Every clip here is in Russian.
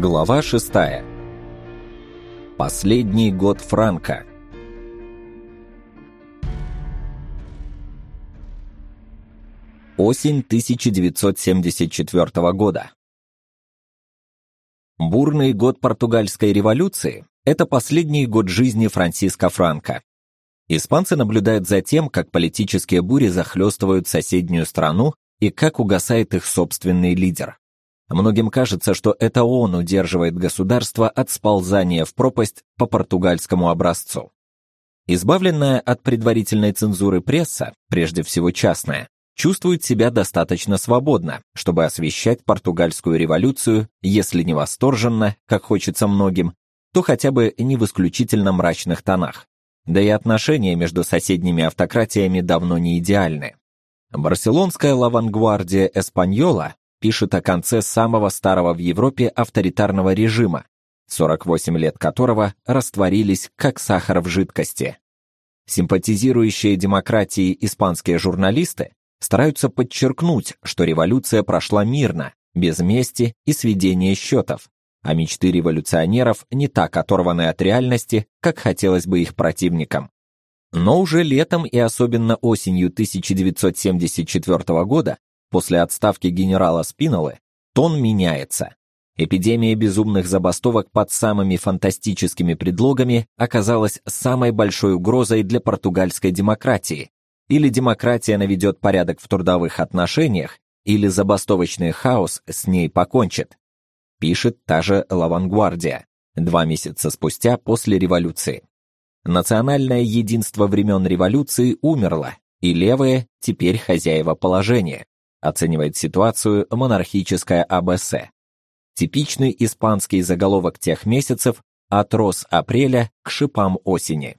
Глава 6. Последний год Франка. Осень 1974 года. Бурный год португальской революции это последний год жизни Франсиско Франко. Испанцы наблюдают за тем, как политические бури захлестывают соседнюю страну и как угасает их собственный лидер. Многим кажется, что это он удерживает государство от сползания в пропасть по португальскому образцу. Избавленная от предварительной цензуры пресса, прежде всего частная, чувствует себя достаточно свободно, чтобы освещать португальскую революцию, если не восторженно, как хочется многим, то хотя бы не в исключительно мрачных тонах. Да и отношения между соседними автократиями давно не идеальны. Барселонская лавангвардия Эспаньола пишет о конце самого старого в Европе авторитарного режима, 48 лет которого растворились как сахар в жидкости. Симпатизирующие демократии испанские журналисты стараются подчеркнуть, что революция прошла мирно, без мести и сведения счетов, а мечты революционеров не так оторваны от реальности, как хотелось бы их противникам. Но уже летом и особенно осенью 1974 года После отставки генерала Спинолы тон меняется. Эпидемия безумных забастовок под самыми фантастическими предлогами оказалась самой большой угрозой для португальской демократии. Или демократия наведет порядок в трудовых отношениях, или забастовочный хаос с ней покончит. Пишет та же Лавангвардия два месяца спустя после революции. Национальное единство времен революции умерло, и левые теперь хозяева положения оценивает ситуацию монархическая АБС. Типичный испанский заголовок тех месяцев от роз апреля к шипам осени.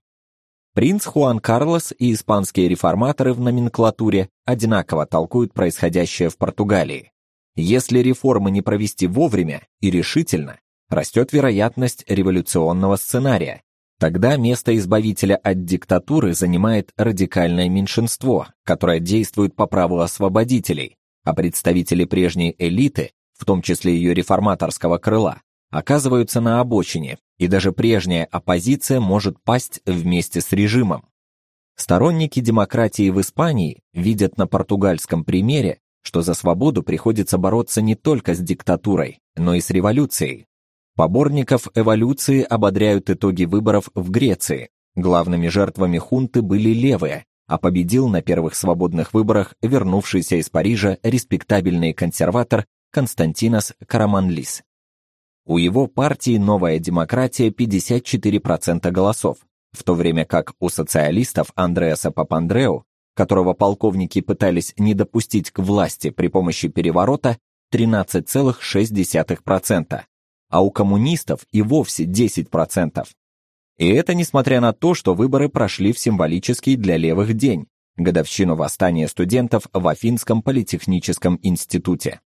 Принц Хуан Карлос и испанские реформаторы в номенклатуре одинаково толкуют происходящее в Португалии. Если реформы не провести вовремя и решительно, растет вероятность революционного сценария, Тогда место избавителя от диктатуры занимает радикальное меньшинство, которое действует по праву освободителей, а представители прежней элиты, в том числе ее реформаторского крыла, оказываются на обочине, и даже прежняя оппозиция может пасть вместе с режимом. Сторонники демократии в Испании видят на португальском примере, что за свободу приходится бороться не только с диктатурой, но и с революцией, Поборников эволюции ободряют итоги выборов в Греции. Главными жертвами хунты были левые, а победил на первых свободных выборах вернувшийся из Парижа респектабельный консерватор Константинос Караманлис. У его партии Новая демократия 54% голосов, в то время как у социалистов Андреаса Папандреу, которого полковники пытались не допустить к власти при помощи переворота, 13,6% а у коммунистов и вовсе 10%. И это несмотря на то, что выборы прошли в символический для левых день, годовщину восстания студентов в Афинском политехническом институте.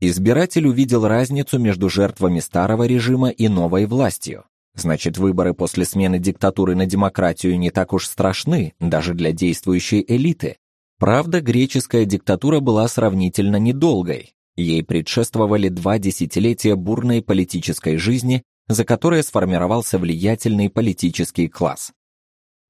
Избиратель увидел разницу между жертвами старого режима и новой властью. Значит, выборы после смены диктатуры на демократию не так уж страшны даже для действующей элиты. Правда, греческая диктатура была сравнительно недолгой, Ей предшествовали два десятилетия бурной политической жизни, за которые сформировался влиятельный политический класс.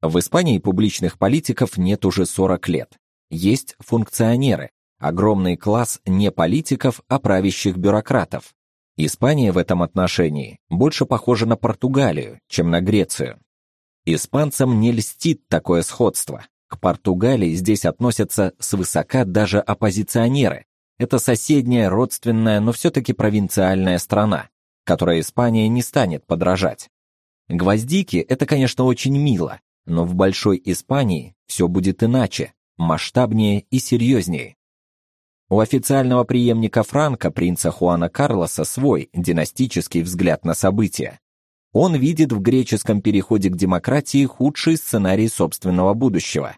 В Испании публичных политиков нет уже 40 лет. Есть функционеры, огромный класс не политиков, а правящих бюрократов. Испания в этом отношении больше похожа на Португалию, чем на Грецию. Испанцам не льстит такое сходство. К Португалии здесь относятся свысока даже оппозиционеры, это соседняя, родственная, но все-таки провинциальная страна, которой Испания не станет подражать. Гвоздики – это, конечно, очень мило, но в большой Испании все будет иначе, масштабнее и серьезнее. У официального преемника Франка, принца Хуана Карлоса, свой династический взгляд на события. Он видит в греческом переходе к демократии худший сценарий собственного будущего.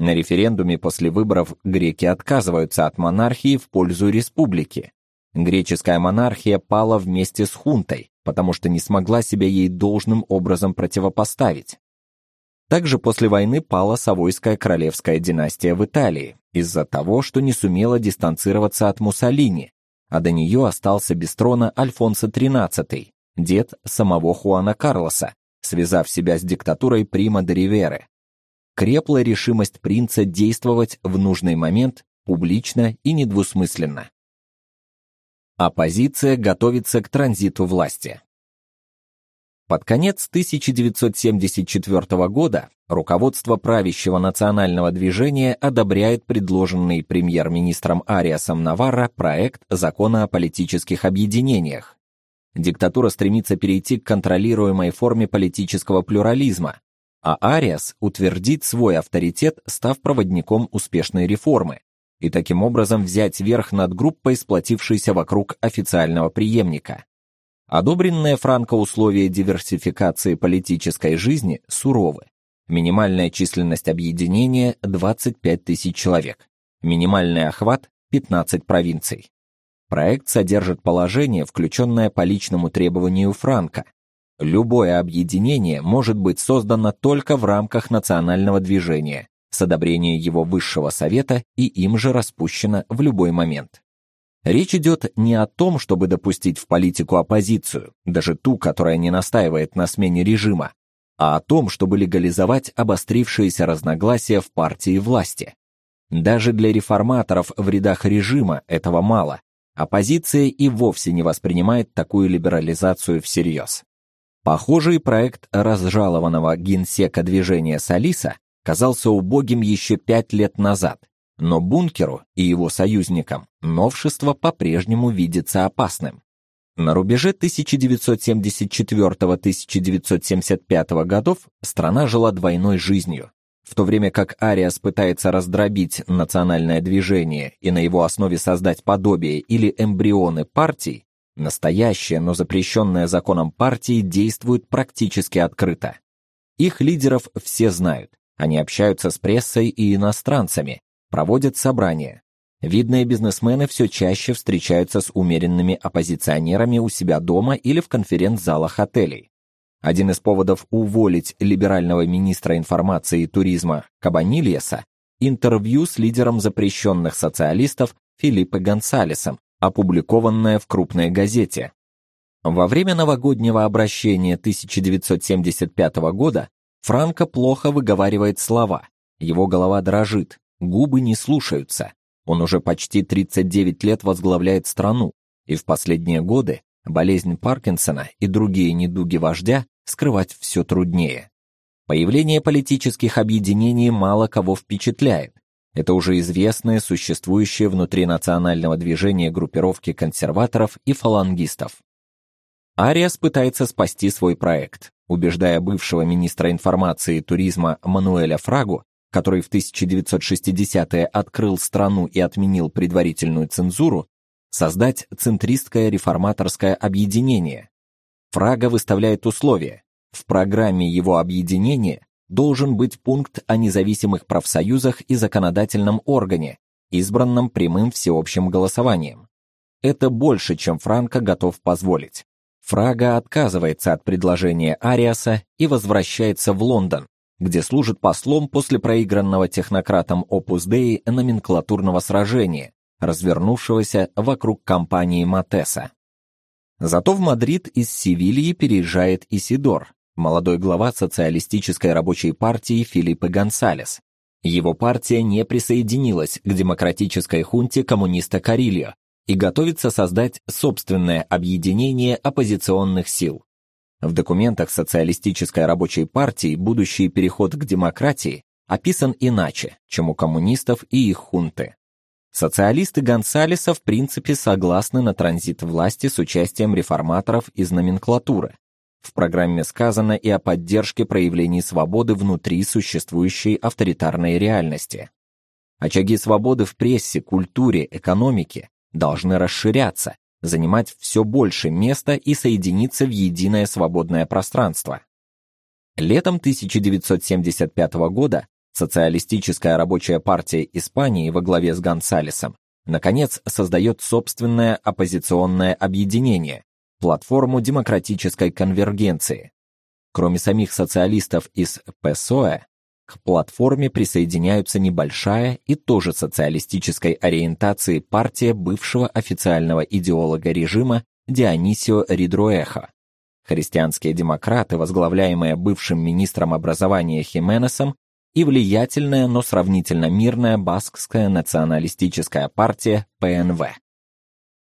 На референдуме после выборов греки отказываются от монархии в пользу республики. Греческая монархия пала вместе с хунтой, потому что не смогла себя ей должным образом противопоставить. Также после войны пала Савойская королевская династия в Италии из-за того, что не сумела дистанцироваться от Муссолини, а до нее остался без трона Альфонсо XIII, дед самого Хуана Карлоса, связав себя с диктатурой Прима де Риверы. Крепла решимость принца действовать в нужный момент публично и недвусмысленно. Оппозиция готовится к транзиту власти. Под конец 1974 года руководство правящего национального движения одобряет предложенный премьер-министром Ариасом Наварро проект закона о политических объединениях. Диктатура стремится перейти к контролируемой форме политического плюрализма, а Ариас утвердит свой авторитет, став проводником успешной реформы, и таким образом взять верх над группой, сплотившейся вокруг официального преемника. Одобренные Франко условия диверсификации политической жизни суровы. Минимальная численность объединения 25 тысяч человек. Минимальный охват 15 провинций. Проект содержит положение, включенное по личному требованию Франка. Любое объединение может быть создано только в рамках национального движения, с одобрения его высшего совета и им же распущено в любой момент. Речь идет не о том, чтобы допустить в политику оппозицию, даже ту, которая не настаивает на смене режима, а о том, чтобы легализовать обострившиеся разногласия в партии власти. Даже для реформаторов в рядах режима этого мало. Оппозиция и вовсе не воспринимает такую либерализацию всерьез. Похожий проект разжалованного генсека движения Салиса казался убогим еще пять лет назад, но Бункеру и его союзникам новшество по-прежнему видится опасным. На рубеже 1974-1975 годов страна жила двойной жизнью. В то время как Ариас пытается раздробить национальное движение и на его основе создать подобие или эмбрионы партий, настоящая, но запрещенная законом партии действует практически открыто. Их лидеров все знают. Они общаются с прессой и иностранцами, проводят собрания. Видные бизнесмены все чаще встречаются с умеренными оппозиционерами у себя дома или в конференц-залах отелей. Один из поводов уволить либерального министра информации и туризма Кабанильеса интервью с лидером запрещенных социалистов Филиппе Гонсалесом, опубликованное в крупной газете. Во время новогоднего обращения 1975 года Франко плохо выговаривает слова. Его голова дрожит, губы не слушаются. Он уже почти 39 лет возглавляет страну, и в последние годы болезнь Паркинсона и другие недуги вождя скрывать все труднее. Появление политических объединений мало кого впечатляет. Это уже известные существующие внутри национального движения группировки консерваторов и фалангистов. Ариас пытается спасти свой проект, убеждая бывшего министра информации и туризма Мануэля Фрагу который в 1960-е открыл страну и отменил предварительную цензуру, создать центристское реформаторское объединение. Фрага выставляет условия. В программе его объединения должен быть пункт о независимых профсоюзах и законодательном органе, избранном прямым всеобщим голосованием. Это больше, чем Франко готов позволить. Фрага отказывается от предложения Ариаса и возвращается в Лондон, где служит послом после проигранного технократом Opus Dei номенклатурного сражения, развернувшегося вокруг компании Матеса. Зато в Мадрид из Севильи переезжает Исидор, молодой глава социалистической рабочей партии Филиппе Гонсалес. Его партия не присоединилась к демократической хунте коммуниста Карильо и готовится создать собственное объединение оппозиционных сил. В документах социалистической рабочей партии будущий переход к демократии описан иначе, чем у коммунистов и их хунты. Социалисты Гонсалеса в принципе согласны на транзит власти с участием реформаторов из номенклатуры. В программе сказано и о поддержке проявлений свободы внутри существующей авторитарной реальности. Очаги свободы в прессе, культуре, экономике должны расширяться, занимать все больше места и соединиться в единое свободное пространство. Летом 1975 года Социалистическая рабочая партия Испании во главе с Гонсалесом наконец создает собственное оппозиционное объединение платформу демократической конвергенции. Кроме самих социалистов из ПСОЭ, к платформе присоединяются небольшая и тоже социалистической ориентации партия бывшего официального идеолога режима Дионисио Ридруэха. Христианские демократы, возглавляемые бывшим министром образования Хименесом, и влиятельная, но сравнительно мирная баскская националистическая партия ПНВ.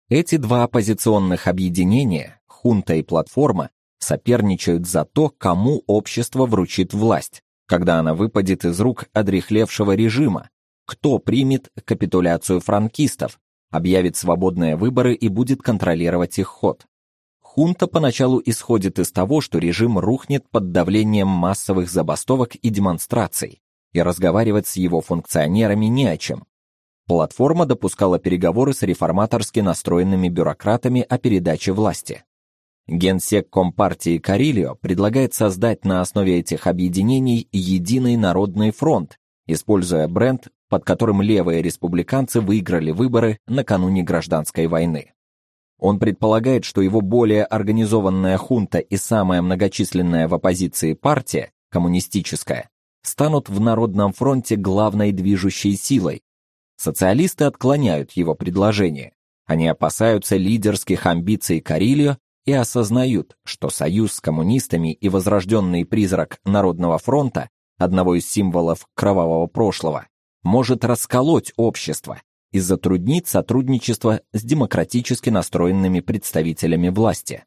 Эти два оппозиционных объединения, хунта и платформа, соперничают за то, кому общество вручит власть, когда она выпадет из рук одрехлевшего режима, кто примет капитуляцию франкистов, объявит свободные выборы и будет контролировать их ход. Хунта поначалу исходит из того, что режим рухнет под давлением массовых забастовок и демонстраций, и разговаривать с его функционерами не о чем. Платформа допускала переговоры с реформаторски настроенными бюрократами о передаче власти. Генсек Компартии Карелио предлагает создать на основе этих объединений единый народный фронт, используя бренд, под которым левые республиканцы выиграли выборы накануне гражданской войны. Он предполагает, что его более организованная хунта и самая многочисленная в оппозиции партия, коммунистическая, станут в Народном фронте главной движущей силой. Социалисты отклоняют его предложение. Они опасаются лидерских амбиций Карильо и осознают, что союз с коммунистами и возрожденный призрак Народного фронта, одного из символов кровавого прошлого, может расколоть общество и затруднить сотрудничество с демократически настроенными представителями власти.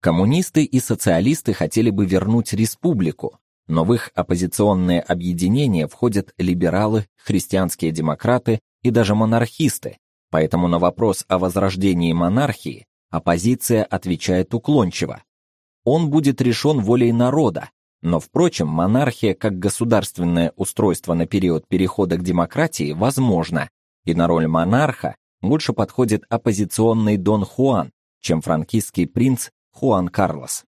Коммунисты и социалисты хотели бы вернуть республику, но в их оппозиционные объединения входят либералы, христианские демократы и даже монархисты. Поэтому на вопрос о возрождении монархии Оппозиция отвечает уклончиво. Он будет решен волей народа, но впрочем, монархия как государственное устройство на период перехода к демократии возможна, и на роль монарха больше подходит оппозиционный Дон Хуан, чем франкистский принц Хуан Карлос.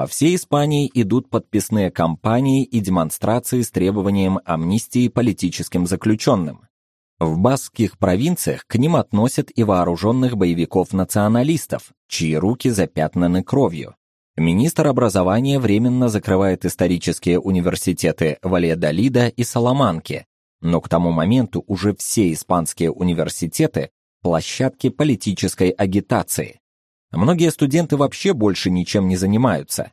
По всей Испании идут подписные кампании и демонстрации с требованием амнистии политическим заключенным. В баскских провинциях к ним относят и вооруженных боевиков-националистов, чьи руки запятнаны кровью. Министр образования временно закрывает исторические университеты Вальядолида и Саламанки, но к тому моменту уже все испанские университеты площадки политической агитации. Многие студенты вообще больше ничем не занимаются.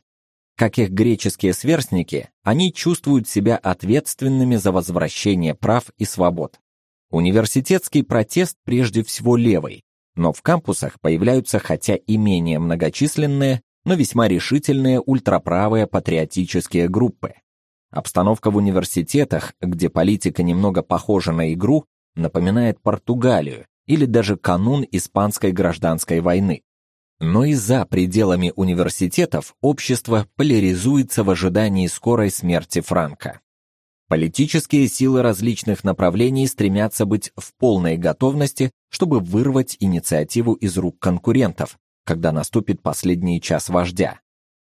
Как их греческие сверстники, они чувствуют себя ответственными за возвращение прав и свобод. Университетский протест прежде всего левый, но в кампусах появляются хотя и менее многочисленные, но весьма решительные ультраправые патриотические группы. Обстановка в университетах, где политика немного похожа на игру, напоминает Португалию или даже канун испанской гражданской войны. Но и за пределами университетов общество поляризуется в ожидании скорой смерти Франка. Политические силы различных направлений стремятся быть в полной готовности, чтобы вырвать инициативу из рук конкурентов, когда наступит последний час вождя.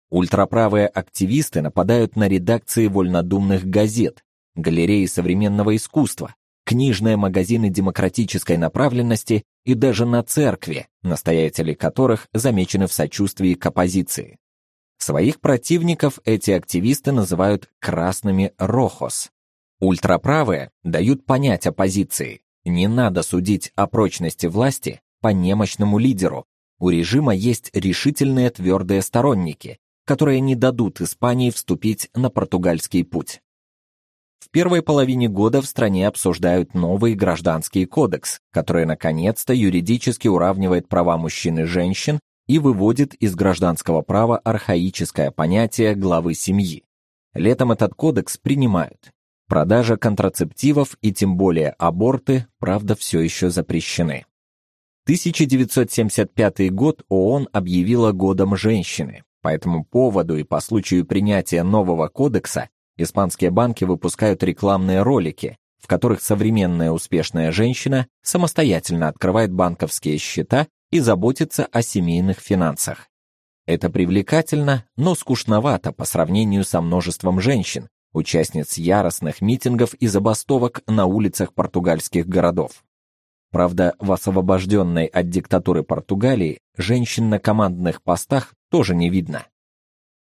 Ультраправые активисты нападают на редакции вольнодумных газет, галереи современного искусства, книжные магазины демократической направленности и даже на церкви, настоятели которых замечены в сочувствии к оппозиции. Своих противников эти активисты называют красными рохос. Ультраправые дают понять оппозиции: не надо судить о прочности власти по немощному лидеру. У режима есть решительные твердые сторонники, которые не дадут Испании вступить на португальский путь. В первой половине года в стране обсуждают новый гражданский кодекс, который наконец-то юридически уравнивает права мужчин и женщин и выводит из гражданского права архаическое понятие главы семьи. Летом этот кодекс принимают. Продажа контрацептивов и тем более аборты, правда, все еще запрещены. 1975 год ООН объявила годом женщины. По этому поводу и по случаю принятия нового кодекса испанские банки выпускают рекламные ролики, в которых современная успешная женщина самостоятельно открывает банковские счета и заботится о семейных финансах. Это привлекательно, но скучновато по сравнению со множеством женщин, участниц яростных митингов и забастовок на улицах португальских городов. Правда, в освобожденной от диктатуры Португалии женщин на командных постах тоже не видно.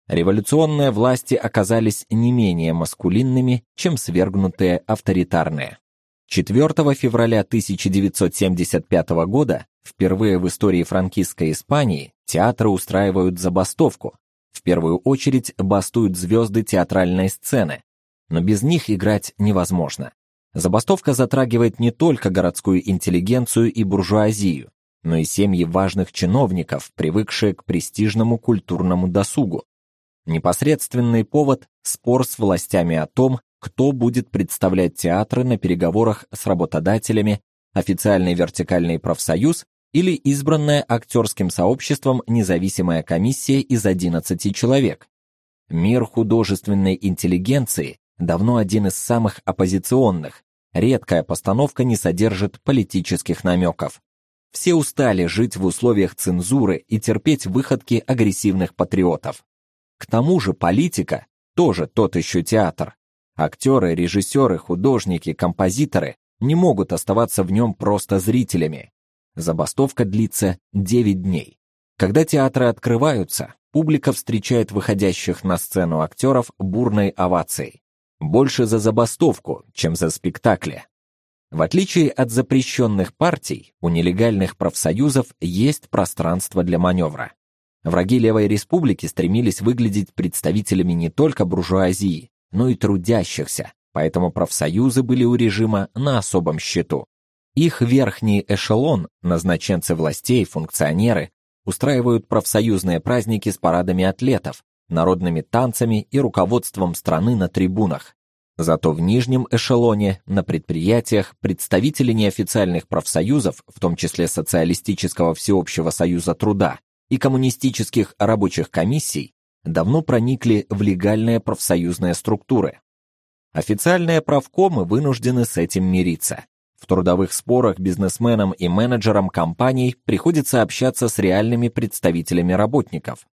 Революционные власти оказались не менее маскулинными, чем свергнутые авторитарные. 4 февраля 1975 года впервые в истории франкистской Испании театры устраивают забастовку. В первую очередь бастуют звезды театральной сцены, но без них играть невозможно. Забастовка затрагивает не только городскую интеллигенцию и буржуазию, но и семьи важных чиновников, привыкшие к престижному культурному досугу. Непосредственный повод спор с властями о том, кто будет представлять театры на переговорах с работодателями, официальный вертикальный профсоюз или избранная актерским сообществом независимая комиссия из 11 человек. Мир художественной интеллигенции давно один из самых оппозиционных. Редкая постановка не содержит политических намеков. Все устали жить в условиях цензуры и терпеть выходки агрессивных патриотов. К тому же политика тоже тот еще театр. Актеры, режиссеры, художники, композиторы не могут оставаться в нем просто зрителями. Забастовка длится 9 дней. Когда театры открываются, публика встречает выходящих на сцену актеров бурной овацией. Больше за забастовку, чем за спектакли. В отличие от запрещенных партий, у нелегальных профсоюзов есть пространство для маневра. Враги левой республики стремились выглядеть представителями не только буржуазии, но и трудящихся, поэтому профсоюзы были у режима на особом счету. Их верхний эшелон, назначенцы властей, функционеры, устраивают профсоюзные праздники с парадами атлетов, народными танцами и руководством страны на трибунах. Зато в нижнем эшелоне, на предприятиях, представители неофициальных профсоюзов, в том числе Социалистического всеобщего союза труда и коммунистических рабочих комиссий, давно проникли в легальные профсоюзные структуры. Официальные правкомы вынуждены с этим мириться. В трудовых спорах бизнесменам и менеджерам компаний приходится общаться с реальными представителями работников.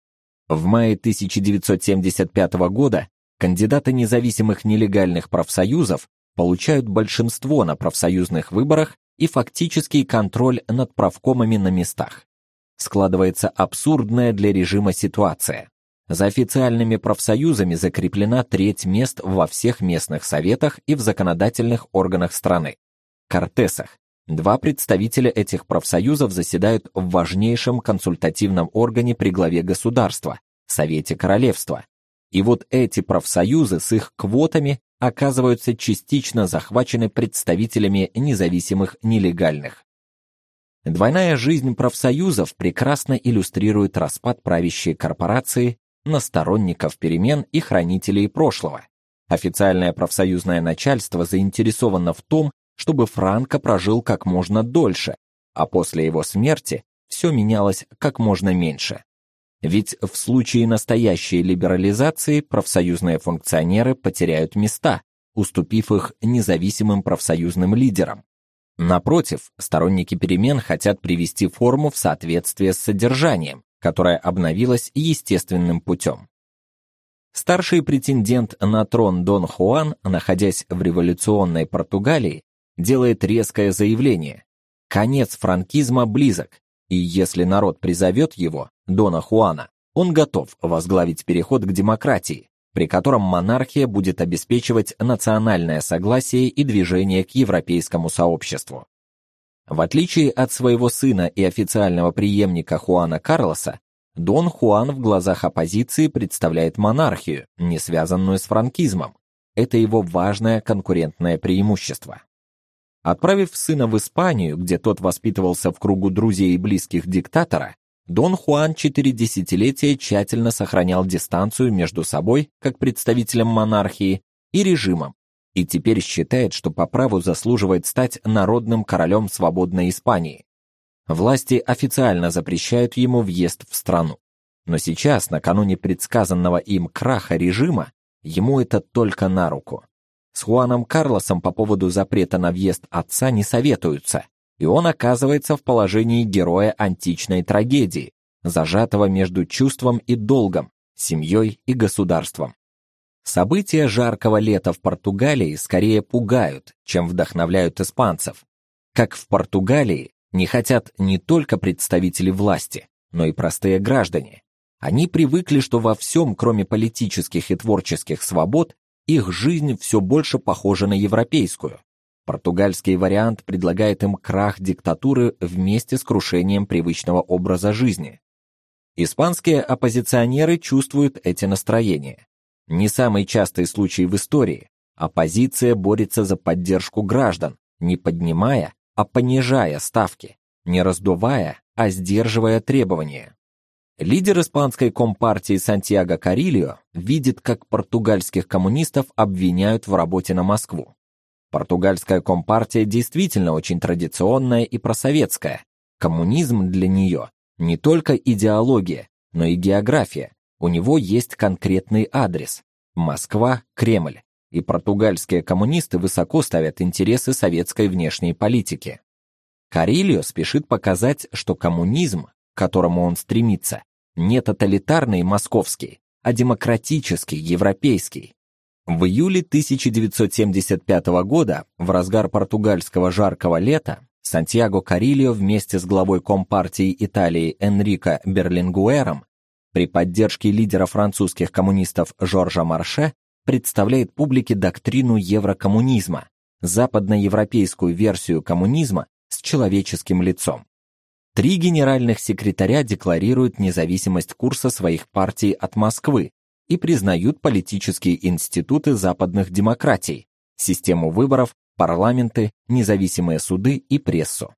В мае 1975 года кандидаты независимых нелегальных профсоюзов получают большинство на профсоюзных выборах и фактический контроль над правкомами на местах. Складывается абсурдная для режима ситуация. За официальными профсоюзами закреплена треть мест во всех местных советах и в законодательных органах страны. Кортесах. Два представителя этих профсоюзов заседают в важнейшем консультативном органе при главе государства Совете королевства, и вот эти профсоюзы с их квотами оказываются частично захвачены представителями независимых нелегальных. Двойная жизнь профсоюзов прекрасно иллюстрирует распад правящей корпорации на сторонников перемен и хранителей прошлого. Официальное профсоюзное начальство заинтересовано в том, чтобы Франко прожил как можно дольше, а после его смерти все менялось как можно меньше. Ведь в случае настоящей либерализации профсоюзные функционеры потеряют места, уступив их независимым профсоюзным лидерам. Напротив, сторонники перемен хотят привести форму в соответствие с содержанием, которое обновилось естественным путем. Старший претендент на трон Дон Хуан, находясь в революционной Португалии, делает резкое заявление: конец франкизма близок, и если народ призовет его, Дона Хуана, он готов возглавить переход к демократии, при котором монархия будет обеспечивать национальное согласие и движение к европейскому сообществу. В отличие от своего сына и официального преемника Хуана Карлоса, Дон Хуан в глазах оппозиции представляет монархию, не связанную с франкизмом. Это его важное конкурентное преимущество. Отправив сына в Испанию, где тот воспитывался в кругу друзей и близких диктатора, Дон Хуан четыре десятилетия тщательно сохранял дистанцию между собой, как представителем монархии, и режимом, и теперь считает, что по праву заслуживает стать народным королем свободной Испании. Власти официально запрещают ему въезд в страну. Но сейчас, накануне предсказанного им краха режима, ему это только на руку. С Хуаном Карлосом по поводу запрета на въезд отца не советуются, и он оказывается в положении героя античной трагедии, зажатого между чувством и долгом, семьей и государством. События жаркого лета в Португалии скорее пугают, чем вдохновляют испанцев. Как в Португалии не хотят не только представители власти, но и простые граждане. Они привыкли, что во всем, кроме политических и творческих свобод, их жизнь все больше похожа на европейскую. Португальский вариант предлагает им крах диктатуры вместе с крушением привычного образа жизни. Испанские оппозиционеры чувствуют эти настроения. Не самый частый случай в истории. Оппозиция борется за поддержку граждан, не поднимая, а понижая ставки, не раздувая, а сдерживая требования. Лидер испанской компартии Сантьяго Карильо видит, как португальских коммунистов обвиняют в работе на Москву. Португальская компартия действительно очень традиционная и просоветская. Коммунизм для нее не только идеология, но и география. У него есть конкретный адрес Москва, Кремль. И португальские коммунисты высоко ставят интересы советской внешней политики. Карильо спешит показать, что коммунизм, к которому он стремится, не тоталитарный московский, а демократический европейский. В июле 1975 года, в разгар португальского жаркого лета, Сантьяго Карильо вместе с главой Компартии Италии Энрико Берлингуэром при поддержке лидера французских коммунистов Жоржа Марше представляет публике доктрину еврокоммунизма, западноевропейскую версию коммунизма с человеческим лицом. Три генеральных секретаря декларируют независимость курса своих партий от Москвы, и признают политические институты западных демократий, систему выборов, парламенты, независимые суды и прессу.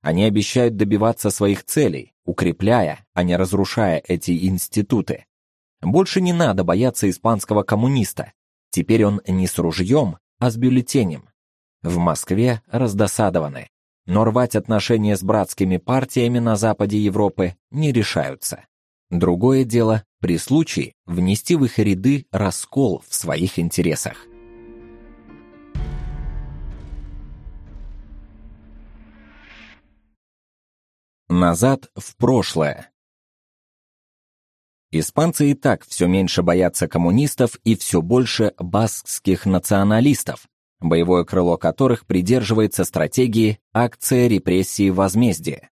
Они обещают добиваться своих целей, укрепляя, а не разрушая эти институты. Больше не надо бояться испанского коммуниста. Теперь он не с ружьем, а с бюллетенем. В Москве раздосадованы, но рвать отношения с братскими партиями на западе Европы не решаются. Другое дело при случае внести в их ряды раскол в своих интересах. Назад в прошлое. Испанцы и так все меньше боятся коммунистов и все больше баскских националистов, боевое крыло которых придерживается стратегии акция репрессии возмездия.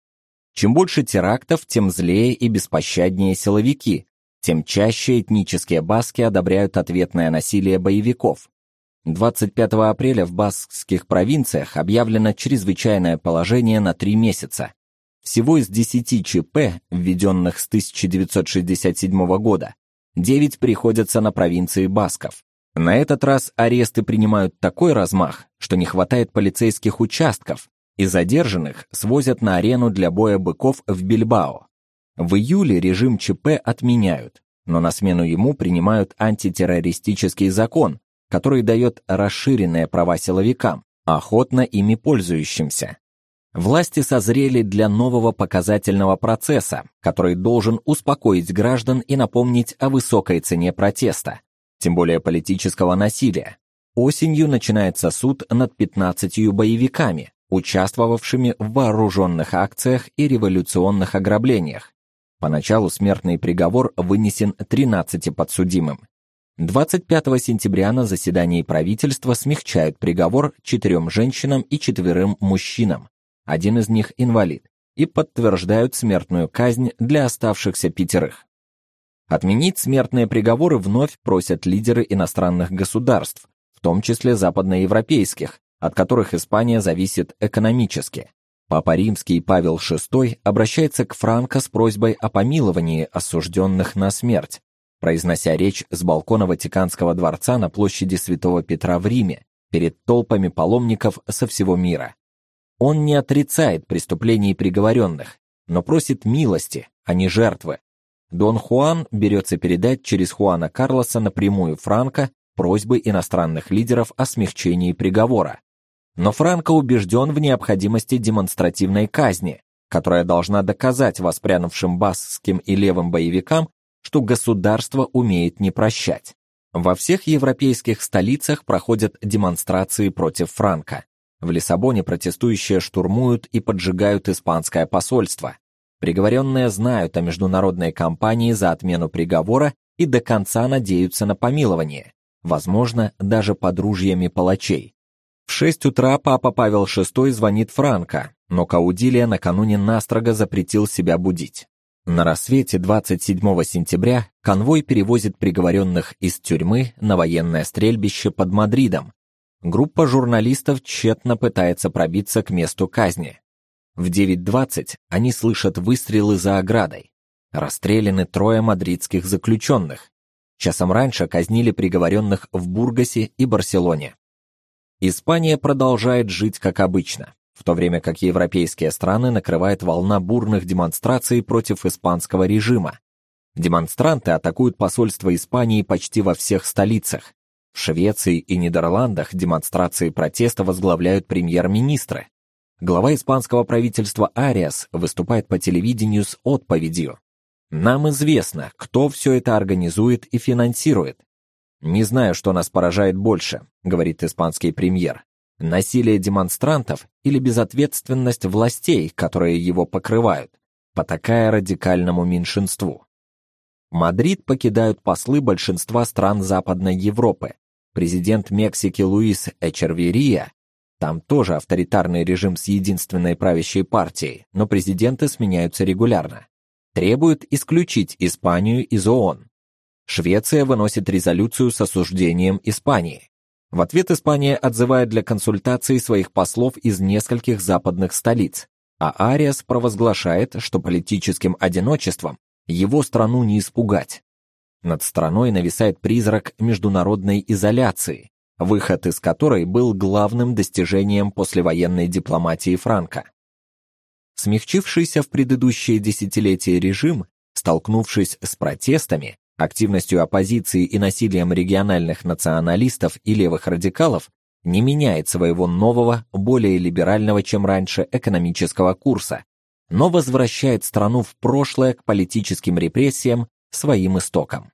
Чем больше терактов, тем злее и беспощаднее силовики, тем чаще этнические баски одобряют ответное насилие боевиков. 25 апреля в баскских провинциях объявлено чрезвычайное положение на три месяца. Всего из 10 ЧП, введенных с 1967 года, 9 приходятся на провинции басков. На этот раз аресты принимают такой размах, что не хватает полицейских участков, и задержанных свозят на арену для боя быков в Бильбао. В июле режим ЧП отменяют, но на смену ему принимают антитеррористический закон, который дает расширенные права силовикам, охотно ими пользующимся. Власти созрели для нового показательного процесса, который должен успокоить граждан и напомнить о высокой цене протеста, тем более политического насилия. Осенью начинается суд над 15 боевиками, участвовавшими в вооруженных акциях и революционных ограблениях. Поначалу смертный приговор вынесен 13 подсудимым. 25 сентября на заседании правительства смягчают приговор четырем женщинам и четверым мужчинам. Один из них инвалид и подтверждают смертную казнь для оставшихся пятерых. Отменить смертные приговоры вновь просят лидеры иностранных государств, в том числе западноевропейских, от которых Испания зависит экономически. Папа Римский Павел VI обращается к Франко с просьбой о помиловании осужденных на смерть, произнося речь с балкона Ватиканского дворца на площади Святого Петра в Риме перед толпами паломников со всего мира. Он не отрицает преступлений приговоренных, но просит милости, а не жертвы. Дон Хуан берется передать через Хуана Карлоса напрямую Франко просьбы иностранных лидеров о смягчении приговора. Но Франко убежден в необходимости демонстративной казни, которая должна доказать воспрянувшим баскским и левым боевикам, что государство умеет не прощать. Во всех европейских столицах проходят демонстрации против Франко. В Лиссабоне протестующие штурмуют и поджигают испанское посольство. Приговоренные знают о международной кампании за отмену приговора и до конца надеются на помилование, возможно, даже под ружьями палачей. В шесть утра папа Павел VI звонит Франко, но Каудилия накануне настрого запретил себя будить. На рассвете 27 сентября конвой перевозит приговоренных из тюрьмы на военное стрельбище под Мадридом. Группа журналистов тщетно пытается пробиться к месту казни. В 9:20 они слышат выстрелы за оградой. Расстреляны трое мадридских заключенных. Часом раньше казнили приговоренных в Бургасе и Барселоне. Испания продолжает жить как обычно, в то время как европейские страны накрывает волна бурных демонстраций против испанского режима. Демонстранты атакуют посольства Испании почти во всех столицах. В Швеции и Нидерландах демонстрации протеста возглавляют премьер-министры. Глава испанского правительства Ариас выступает по телевидению с отповедью. Нам известно, кто все это организует и финансирует. Не знаю, что нас поражает больше, говорит испанский премьер. Насилие демонстрантов или безответственность властей, которые его покрывают, потакая радикальному меньшинству. Мадрид покидают послы большинства стран Западной Европы. Президент Мексики Луис Эчерверия там тоже авторитарный режим с единственной правящей партией, но президенты сменяются регулярно. Требует исключить Испанию из ООН. Швеция выносит резолюцию с осуждением Испании. В ответ Испания отзывает для консультаций своих послов из нескольких западных столиц, а Ариас провозглашает, что политическим одиночеством его страну не испугать. Над страной нависает призрак международной изоляции, выход из которой был главным достижением послевоенной дипломатии Франка. Смягчившийся в предыдущие десятилетия режим, столкнувшись с протестами, активностью оппозиции и насилием региональных националистов и левых радикалов, не меняет своего нового, более либерального, чем раньше, экономического курса, но возвращает страну в прошлое к политическим репрессиям своим истокам.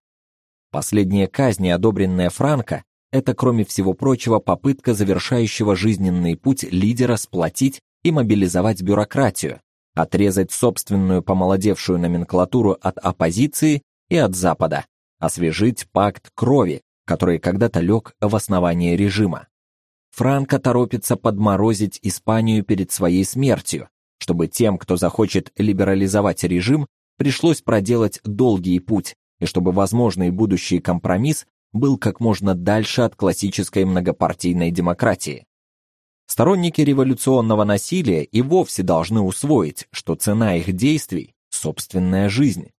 Последние казни, одобренные Франко, это, кроме всего прочего, попытка завершающего жизненный путь лидера сплотить и мобилизовать бюрократию, отрезать собственную помолодевшую номенклатуру от оппозиции и от Запада, освежить пакт крови, который когда-то лег в основание режима. Франко торопится подморозить Испанию перед своей смертью, чтобы тем, кто захочет либерализовать режим, пришлось проделать долгий путь, и чтобы возможный будущий компромисс был как можно дальше от классической многопартийной демократии. Сторонники революционного насилия и вовсе должны усвоить, что цена их действий собственная жизнь.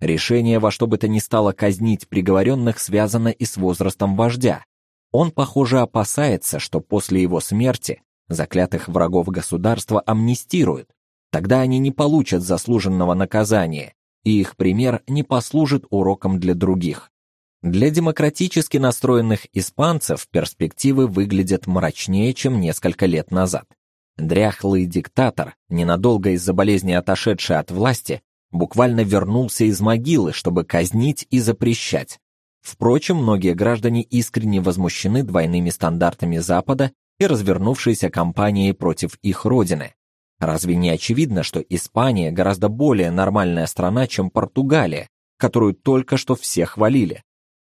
Решение во что бы то ни стало казнить приговоренных связано и с возрастом вождя. Он, похоже, опасается, что после его смерти заклятых врагов государства амнистируют. Тогда они не получат заслуженного наказания, и их пример не послужит уроком для других. Для демократически настроенных испанцев перспективы выглядят мрачнее, чем несколько лет назад. Дряхлый диктатор, ненадолго из-за болезни отошедший от власти, буквально вернулся из могилы, чтобы казнить и запрещать. Впрочем, многие граждане искренне возмущены двойными стандартами Запада и развернувшейся кампанией против их родины. Разве не очевидно, что Испания гораздо более нормальная страна, чем Португалия, которую только что все хвалили?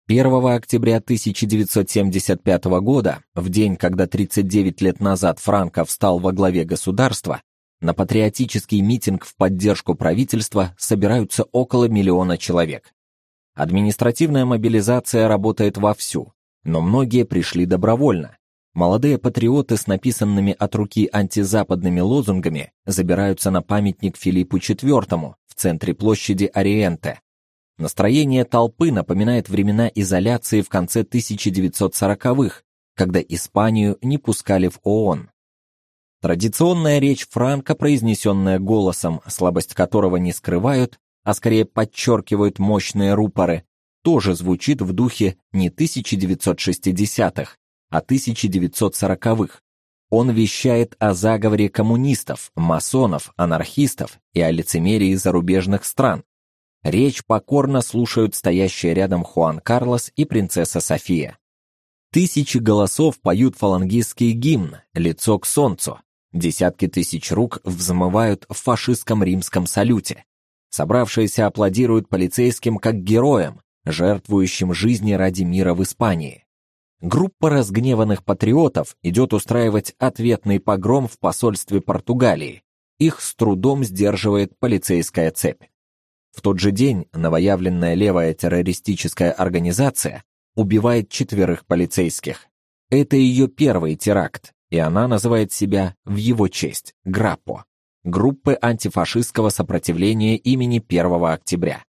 1 октября 1975 года, в день, когда 39 лет назад Франко встал во главе государства, на патриотический митинг в поддержку правительства собираются около миллиона человек. Административная мобилизация работает вовсю, но многие пришли добровольно. Молодые патриоты с написанными от руки антизападными лозунгами забираются на памятник Филиппу IV в центре площади Ориенте. Настроение толпы напоминает времена изоляции в конце 1940-х, когда Испанию не пускали в ООН. Традиционная речь Франко, произнесенная голосом, слабость которого не скрывают, а скорее подчеркивают мощные рупоры, тоже звучит в духе не 1960-х, а 1940-х. Он вещает о заговоре коммунистов, масонов, анархистов и о лицемерии зарубежных стран, Речь покорно слушают стоящие рядом Хуан Карлос и принцесса София. Тысячи голосов поют фалангистский гимн «Лицо к солнцу». Десятки тысяч рук взмывают в фашистском римском салюте. Собравшиеся аплодируют полицейским как героям, жертвующим жизни ради мира в Испании. Группа разгневанных патриотов идет устраивать ответный погром в посольстве Португалии. Их с трудом сдерживает полицейская цепь. В тот же день новоявленная левая террористическая организация убивает четверых полицейских. Это ее первый теракт, и она называет себя в его честь Граппо, группы антифашистского сопротивления имени 1 октября.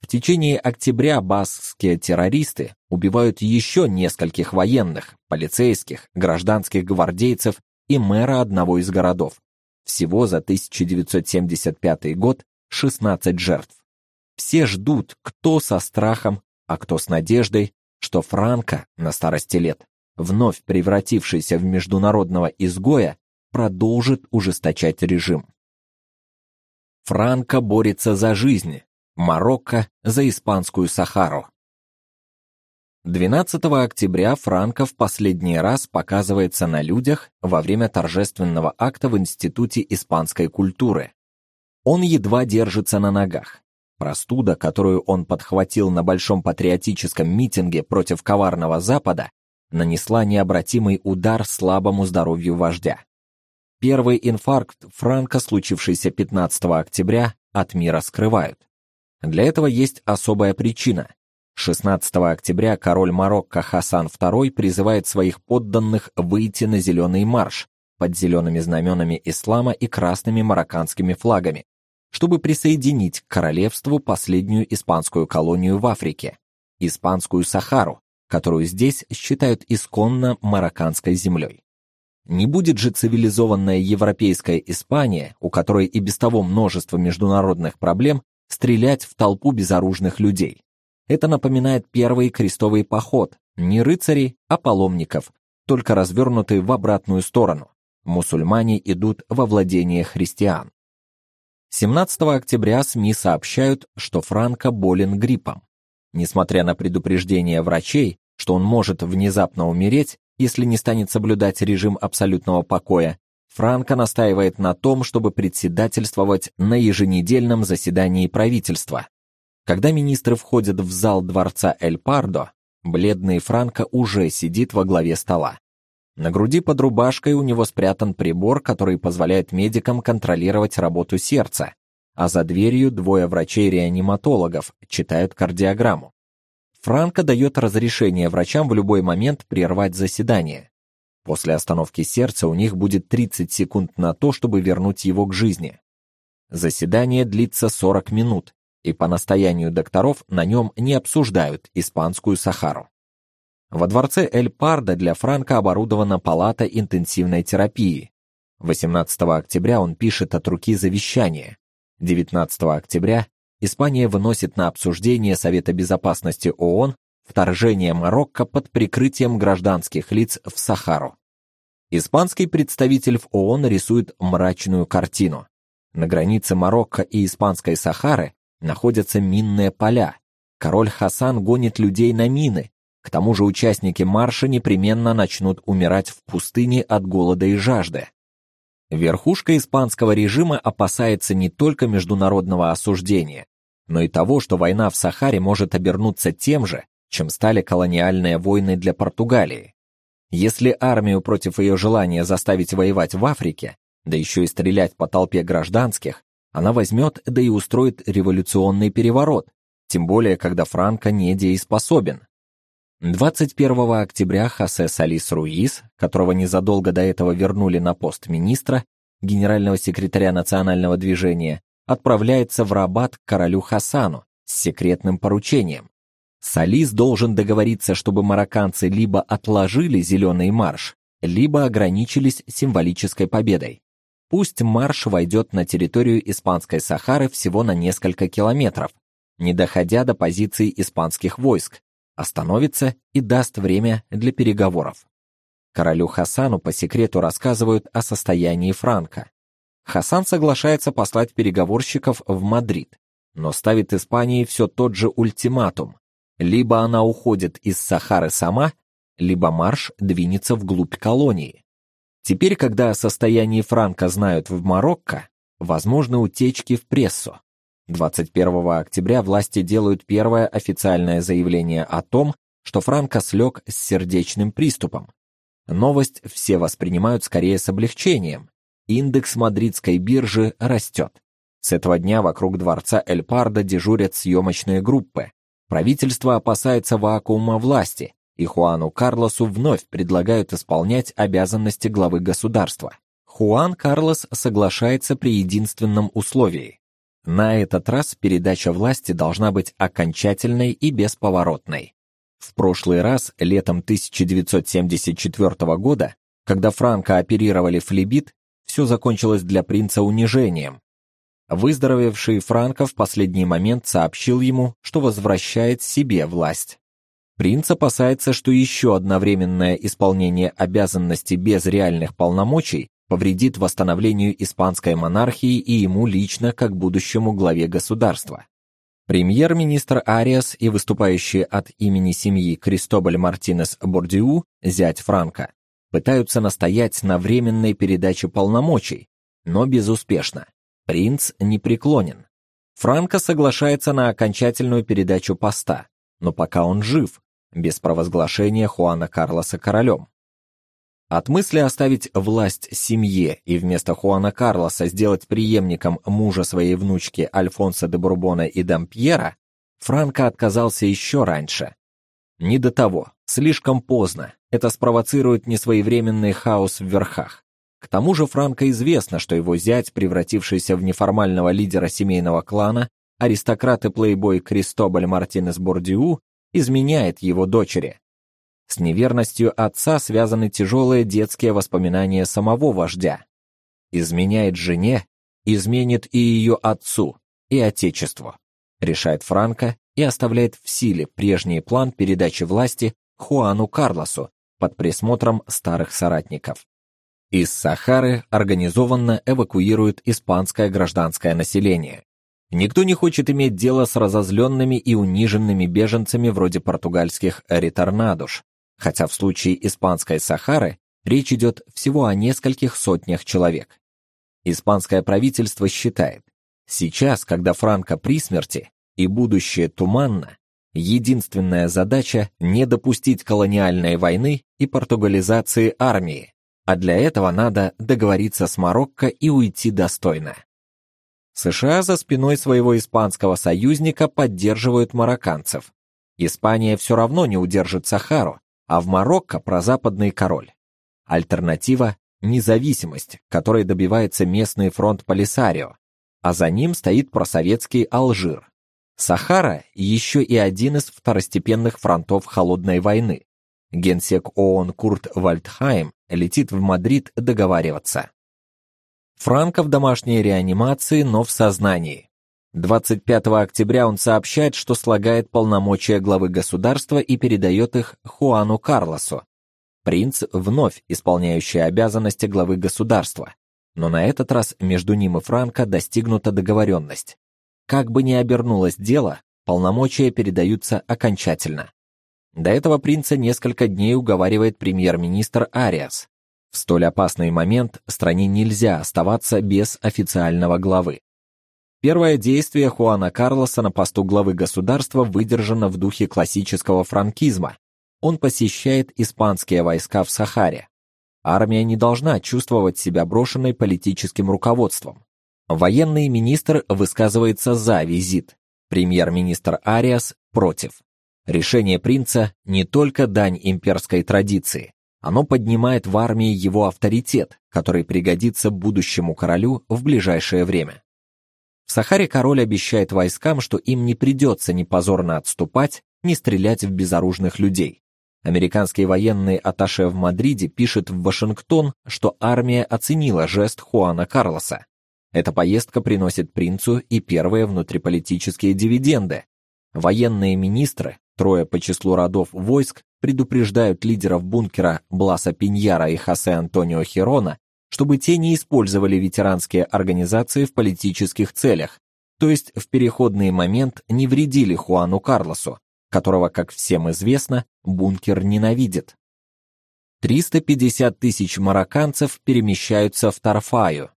В течение октября баскские террористы убивают еще нескольких военных, полицейских, гражданских гвардейцев и мэра одного из городов. Всего за 1975 год 16 жертв. Все ждут, кто со страхом, а кто с надеждой, что Франко на старости лет, вновь превратившийся в международного изгоя, продолжит ужесточать режим. Франко борется за жизнь, Марокко за испанскую Сахару. 12 октября Франко в последний раз показывается на людях во время торжественного акта в Институте испанской культуры. Он едва держится на ногах. Простуда, которую он подхватил на большом патриотическом митинге против коварного Запада, нанесла необратимый удар слабому здоровью вождя. Первый инфаркт Франка, случившийся 15 октября, от мира скрывают. Для этого есть особая причина. 16 октября король Марокко Хасан II призывает своих подданных выйти на зеленый марш под зелеными знаменами ислама и красными марокканскими флагами, чтобы присоединить к королевству последнюю испанскую колонию в Африке испанскую Сахару, которую здесь считают исконно марокканской землей. Не будет же цивилизованная европейская Испания, у которой и без того множество международных проблем, стрелять в толпу безоружных людей. Это напоминает первый крестовый поход, не рыцарей, а паломников, только развернутые в обратную сторону. Мусульмане идут во владение христиан. 17 октября СМИ сообщают, что Франко болен гриппом. Несмотря на предупреждения врачей, что он может внезапно умереть, если не станет соблюдать режим абсолютного покоя, Франко настаивает на том, чтобы председательствовать на еженедельном заседании правительства. Когда министры входят в зал дворца Эль Пардо, бледный Франко уже сидит во главе стола. На груди под рубашкой у него спрятан прибор, который позволяет медикам контролировать работу сердца, а за дверью двое врачей-реаниматологов читают кардиограмму. Франко дает разрешение врачам в любой момент прервать заседание. После остановки сердца у них будет 30 секунд на то, чтобы вернуть его к жизни. Заседание длится 40 минут, и по настоянию докторов на нем не обсуждают испанскую Сахару. Во дворце Эль Пардо для Франка оборудована палата интенсивной терапии. 18 октября он пишет от руки завещание. 19 октября Испания выносит на обсуждение Совета безопасности ООН вторжение Марокко под прикрытием гражданских лиц в Сахару. Испанский представитель в ООН рисует мрачную картину. На границе Марокко и испанской Сахары находятся минные поля. Король Хасан гонит людей на мины, к тому же участники марша непременно начнут умирать в пустыне от голода и жажды. Верхушка испанского режима опасается не только международного осуждения, но и того, что война в Сахаре может обернуться тем же, чем стали колониальные войны для Португалии. Если армию против ее желания заставить воевать в Африке, да еще и стрелять по толпе гражданских, она возьмет, да и устроит революционный переворот, тем более когда Франко недееспособен. 21 октября Хосе Салис Руис, которого незадолго до этого вернули на пост министра, генерального секретаря национального движения, отправляется в Рабат к королю Хасану с секретным поручением. Салис должен договориться, чтобы марокканцы либо отложили зеленый марш, либо ограничились символической победой. Пусть марш войдет на территорию испанской Сахары всего на несколько километров, не доходя до позиций испанских войск, остановится и даст время для переговоров. Королю Хасану по секрету рассказывают о состоянии Франка. Хасан соглашается послать переговорщиков в Мадрид, но ставит Испании все тот же ультиматум: либо она уходит из Сахары сама, либо марш двинется вглубь колонии. Теперь, когда о состоянии Франка знают в Марокко, возможны утечки в прессу. 21 октября власти делают первое официальное заявление о том, что Франко слег с сердечным приступом. Новость все воспринимают скорее с облегчением. Индекс мадридской биржи растет. С этого дня вокруг дворца Эль-Парда дежурят съемочные группы. Правительство опасается вакуума власти, и Хуану Карлосу вновь предлагают исполнять обязанности главы государства. Хуан Карлос соглашается при единственном условии. На этот раз передача власти должна быть окончательной и бесповоротной. В прошлый раз, летом 1974 года, когда Франко оперировали флебит, все закончилось для принца унижением, Выздоровевший Франко в последний момент сообщил ему, что возвращает себе власть. Принц опасается, что еще одновременное исполнение обязанностей без реальных полномочий повредит восстановлению испанской монархии и ему лично как будущему главе государства. Премьер-министр Ариас и выступающий от имени семьи Кристобаль Мартинес Бордиу, зять Франка, пытаются настоять на временной передаче полномочий, но безуспешно. Принц непреклонен. Франко соглашается на окончательную передачу поста, но пока он жив, без провозглашения Хуана Карлоса королем. От мысли оставить власть семье и вместо Хуана Карлоса сделать преемником мужа своей внучки Альфонса де Бурбона и Дампьера, Франко отказался еще раньше. Не до того, слишком поздно. Это спровоцирует несвоевременный хаос в верхах. К тому же Франко известно, что его зять, превратившийся в неформального лидера семейного клана, аристократ и плейбой Кристобаль Мартинес Бордиу, изменяет его дочери. С неверностью отца связаны тяжелые детские воспоминания самого вождя. Изменяет жене, изменит и ее отцу, и отечеству, решает Франко и оставляет в силе прежний план передачи власти Хуану Карлосу под присмотром старых соратников. Из Сахары организованно эвакуируют испанское гражданское население. Никто не хочет иметь дело с разозленными и униженными беженцами вроде португальских реторнадуш, хотя в случае испанской Сахары речь идет всего о нескольких сотнях человек. Испанское правительство считает, сейчас, когда Франко при смерти и будущее туманно, единственная задача не допустить колониальной войны и португализации армии, а для этого надо договориться с Марокко и уйти достойно. США за спиной своего испанского союзника поддерживают марокканцев. Испания все равно не удержит Сахару, а в Марокко прозападный король. Альтернатива независимость, которой добивается местный фронт Полисарио, а за ним стоит просоветский Алжир. Сахара еще и один из второстепенных фронтов холодной войны. Генсек ООН Курт Вальдхайм летит в Мадрид договариваться. Франко в домашней реанимации, но в сознании. 25 октября он сообщает, что слагает полномочия главы государства и передает их Хуану Карлосу. Принц вновь исполняющий обязанности главы государства. Но на этот раз между ним и Франко достигнута договоренность. Как бы ни обернулось дело, полномочия передаются окончательно. До этого принца несколько дней уговаривает премьер-министр Ариас. В столь опасный момент стране нельзя оставаться без официального главы. Первое действие Хуана Карлоса на посту главы государства выдержано в духе классического франкизма. Он посещает испанские войска в Сахаре. Армия не должна чувствовать себя брошенной политическим руководством. Военный министр высказывается за визит, премьер-министр Ариас против. Решение принца не только дань имперской традиции, оно поднимает в армии его авторитет, который пригодится будущему королю в ближайшее время. В Сахаре король обещает войскам, что им не придется ни позорно отступать, ни стрелять в безоружных людей. Американский военный атташе в Мадриде пишет в Вашингтон, что армия оценила жест Хуана Карлоса. Эта поездка приносит принцу и первые внутриполитические дивиденды. Военные министры, Трое по числу родов войск предупреждают лидеров бункера Бласа Пиньяра и Хосе Антонио Хирона, чтобы те не использовали ветеранские организации в политических целях, то есть в переходный момент не вредили Хуану Карлосу, которого, как всем известно, бункер ненавидит. 350 тысяч марокканцев перемещаются в Тарфаю,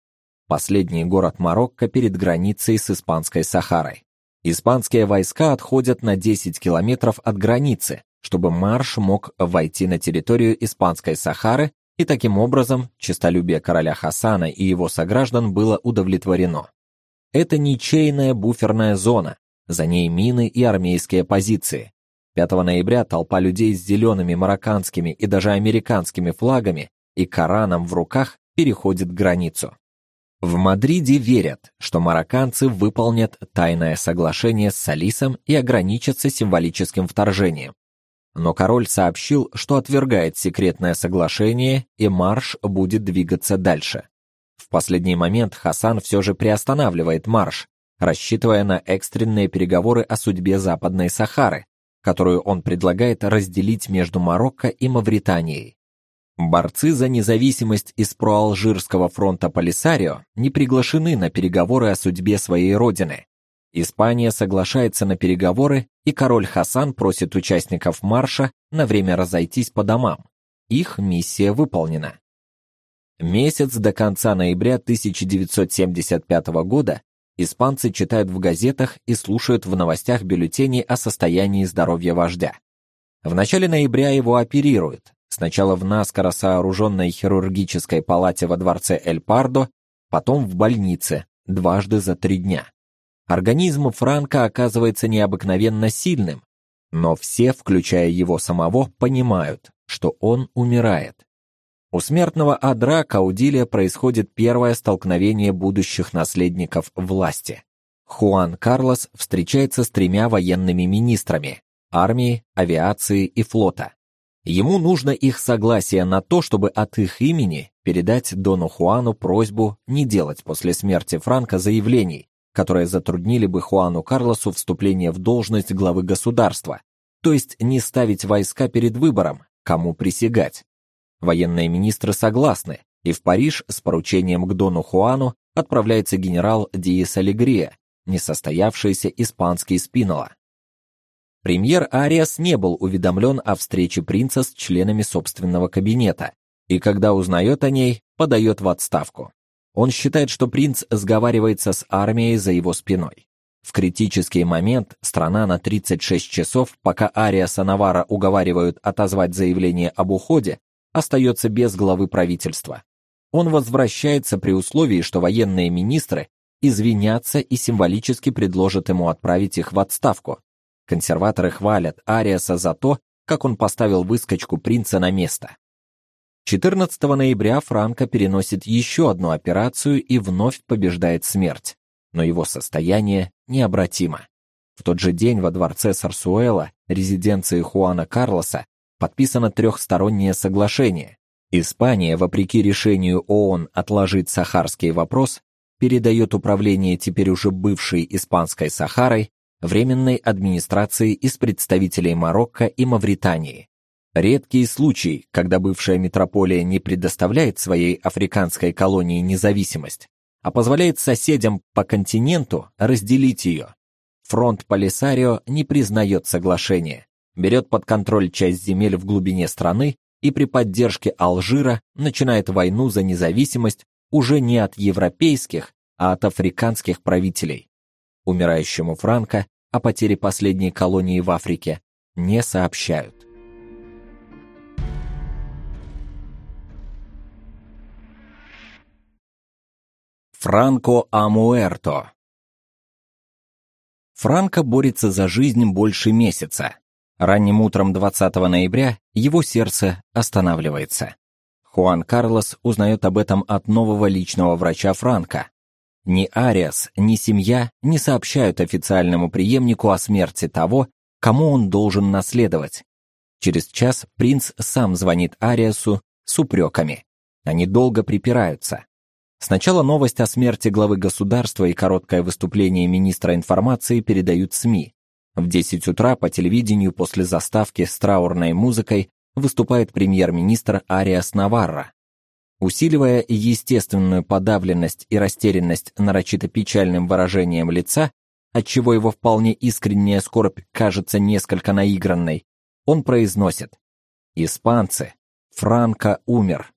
последний город Марокко перед границей с испанской Сахарой. Испанские войска отходят на 10 километров от границы, чтобы марш мог войти на территорию испанской Сахары, и таким образом честолюбие короля Хасана и его сограждан было удовлетворено. Это ничейная буферная зона, за ней мины и армейские позиции. 5 ноября толпа людей с зелеными марокканскими и даже американскими флагами и Кораном в руках переходит границу. В Мадриде верят, что марокканцы выполнят тайное соглашение с Салисом и ограничатся символическим вторжением. Но король сообщил, что отвергает секретное соглашение, и марш будет двигаться дальше. В последний момент Хасан все же приостанавливает марш, рассчитывая на экстренные переговоры о судьбе Западной Сахары, которую он предлагает разделить между Марокко и Мавританией. Борцы за независимость из проалжирского фронта Полисарио не приглашены на переговоры о судьбе своей родины. Испания соглашается на переговоры, и король Хасан просит участников марша на время разойтись по домам. Их миссия выполнена. Месяц до конца ноября 1975 года испанцы читают в газетах и слушают в новостях бюллетени о состоянии здоровья вождя. В начале ноября его оперируют, Сначала в наскоро сооруженной хирургической палате во дворце Эль-Пардо, потом в больнице, дважды за три дня. Организм Франка оказывается необыкновенно сильным, но все, включая его самого, понимают, что он умирает. У смертного адра Каудилия происходит первое столкновение будущих наследников власти. Хуан Карлос встречается с тремя военными министрами армии, авиации и флота. Ему нужно их согласие на то, чтобы от их имени передать Дону Хуану просьбу не делать после смерти Франка заявлений, которые затруднили бы Хуану Карлосу вступление в должность главы государства, то есть не ставить войска перед выбором, кому присягать. Военные министры согласны, и в Париж с поручением к Дону Хуану отправляется генерал Диес Алегрия, несостоявшийся испанский Спинола. Премьер Ариас не был уведомлен о встрече принца с членами собственного кабинета, и когда узнает о ней, подает в отставку. Он считает, что принц сговаривается с армией за его спиной. В критический момент страна на 36 часов, пока Ариаса Навара уговаривают отозвать заявление об уходе, остается без главы правительства. Он возвращается при условии, что военные министры извинятся и символически предложат ему отправить их в отставку, Консерваторы хвалят Ариаса за то, как он поставил выскочку принца на место. 14 ноября Франко переносит еще одну операцию и вновь побеждает смерть, но его состояние необратимо. В тот же день во дворце Сарсуэла, резиденции Хуана Карлоса, подписано трехстороннее соглашение. Испания, вопреки решению ООН отложить сахарский вопрос, передает управление теперь уже бывшей испанской Сахарой временной администрации из представителей Марокко и Мавритании. Редкий случай, когда бывшая метрополия не предоставляет своей африканской колонии независимость, а позволяет соседям по континенту разделить ее. Фронт Полисарио не признает соглашение, берет под контроль часть земель в глубине страны и при поддержке Алжира начинает войну за независимость уже не от европейских, а от африканских правителей. Умирающему Франко о потере последней колонии в Африке не сообщают. Франко Амуэрто Франко борется за жизнь больше месяца. Ранним утром 20 ноября его сердце останавливается. Хуан Карлос узнает об этом от нового личного врача Франка, ни Ариас, ни семья не сообщают официальному преемнику о смерти того, кому он должен наследовать. Через час принц сам звонит Ариасу с упреками. Они долго припираются. Сначала новость о смерти главы государства и короткое выступление министра информации передают СМИ. В 10 утра по телевидению после заставки с траурной музыкой выступает премьер-министр Ариас Наварра. Усиливая естественную подавленность и растерянность нарочито печальным выражением лица, отчего его вполне искренняя скорбь кажется несколько наигранной, он произносит: "Испанцы, Франко умер.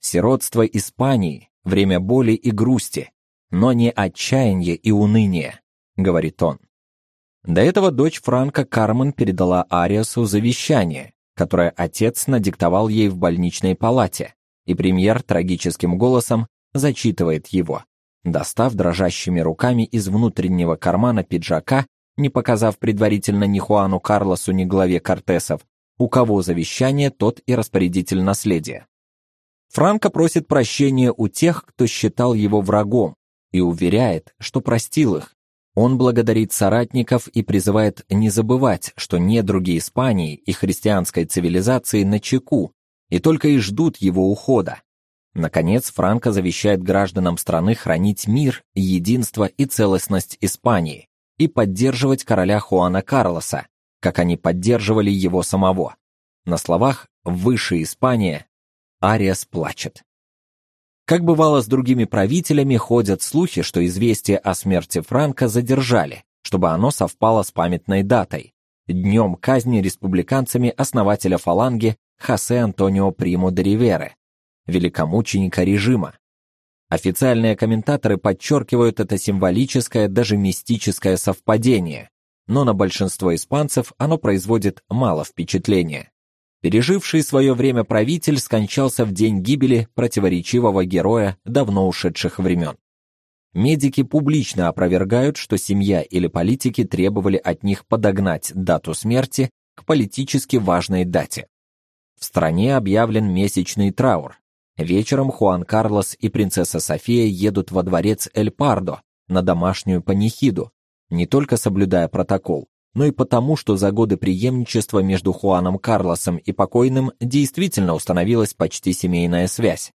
Сиротство Испании время боли и грусти, но не отчаяния и уныния", говорит он. До этого дочь Франка Кармен передала Ариасу завещание, которое отец надиктовал ей в больничной палате и премьер трагическим голосом зачитывает его. Достав дрожащими руками из внутреннего кармана пиджака, не показав предварительно ни Хуану Карлосу, ни главе Кортесов, у кого завещание, тот и распорядитель наследия. Франко просит прощения у тех, кто считал его врагом, и уверяет, что простил их. Он благодарит соратников и призывает не забывать, что недруги Испании и христианской цивилизации на чеку, и только и ждут его ухода. Наконец, Франко завещает гражданам страны хранить мир, единство и целостность Испании и поддерживать короля Хуана Карлоса, как они поддерживали его самого. На словах «Выше Испания» Ариас плачет. Как бывало с другими правителями, ходят слухи, что известие о смерти Франка задержали, чтобы оно совпало с памятной датой днем казни республиканцами основателя фаланги Хосе Антонио Примо де Ривере, великомученика режима. Официальные комментаторы подчеркивают это символическое, даже мистическое совпадение, но на большинство испанцев оно производит мало впечатления. Переживший свое время правитель скончался в день гибели противоречивого героя давно ушедших времен. Медики публично опровергают, что семья или политики требовали от них подогнать дату смерти к политически важной дате. В стране объявлен месячный траур. Вечером Хуан Карлос и принцесса София едут во дворец Эль Пардо на домашнюю панихиду, не только соблюдая протокол, но и потому, что за годы преемничества между Хуаном Карлосом и покойным действительно установилась почти семейная связь.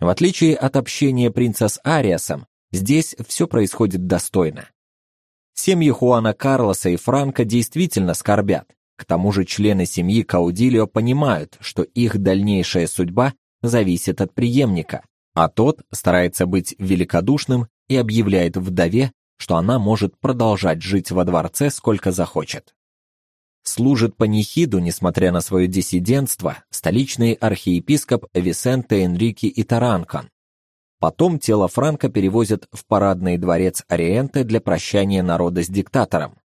В отличие от общения принца с Ариасом, здесь все происходит достойно. Семьи Хуана Карлоса и Франка действительно скорбят. К тому же члены семьи Каудилио понимают, что их дальнейшая судьба зависит от преемника, а тот старается быть великодушным и объявляет вдове, что она может продолжать жить во дворце сколько захочет. Служит панихиду, несмотря на свое диссидентство, столичный архиепископ Висенте Энрике Итаранкан. Потом тело Франка перевозят в парадный дворец Ориенте для прощания народа с диктатором.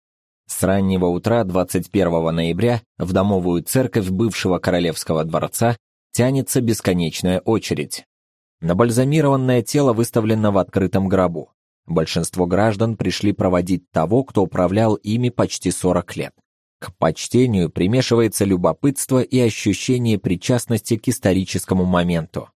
С раннего утра 21 ноября в домовую церковь бывшего королевского дворца тянется бесконечная очередь. Набальзамированное тело выставлено в открытом гробу. Большинство граждан пришли проводить того, кто управлял ими почти 40 лет. К почтению примешивается любопытство и ощущение причастности к историческому моменту.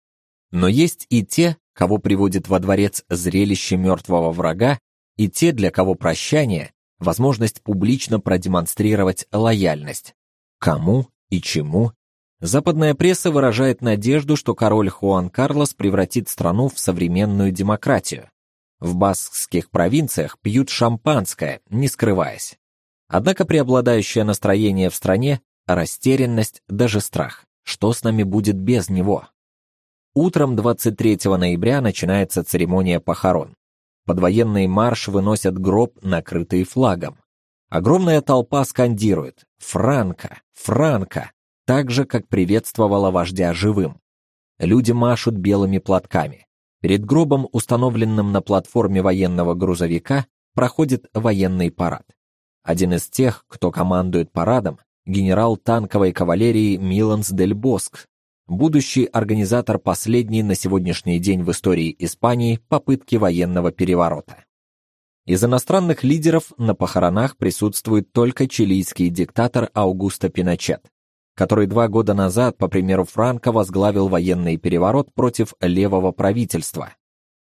Но есть и те, кого приводит во дворец зрелище мертвого врага, и те, для кого прощание возможность публично продемонстрировать лояльность. Кому и чему? Западная пресса выражает надежду, что король Хуан Карлос превратит страну в современную демократию. В баскских провинциях пьют шампанское, не скрываясь. Однако преобладающее настроение в стране растерянность, даже страх. Что с нами будет без него? Утром 23 ноября начинается церемония похорон. Под военный марш выносят гроб, накрытый флагом. Огромная толпа скандирует: "Франко, Франко!" так же, как приветствовала вождя живым. Люди машут белыми платками. Перед гробом, установленным на платформе военного грузовика, проходит военный парад. Один из тех, кто командует парадом, генерал танковой кавалерии Миланс дель Боск, будущий организатор последней на сегодняшний день в истории Испании попытки военного переворота. Из иностранных лидеров на похоронах присутствует только чилийский диктатор Аугусто Пиночет, который два года назад, по примеру Франко, возглавил военный переворот против левого правительства.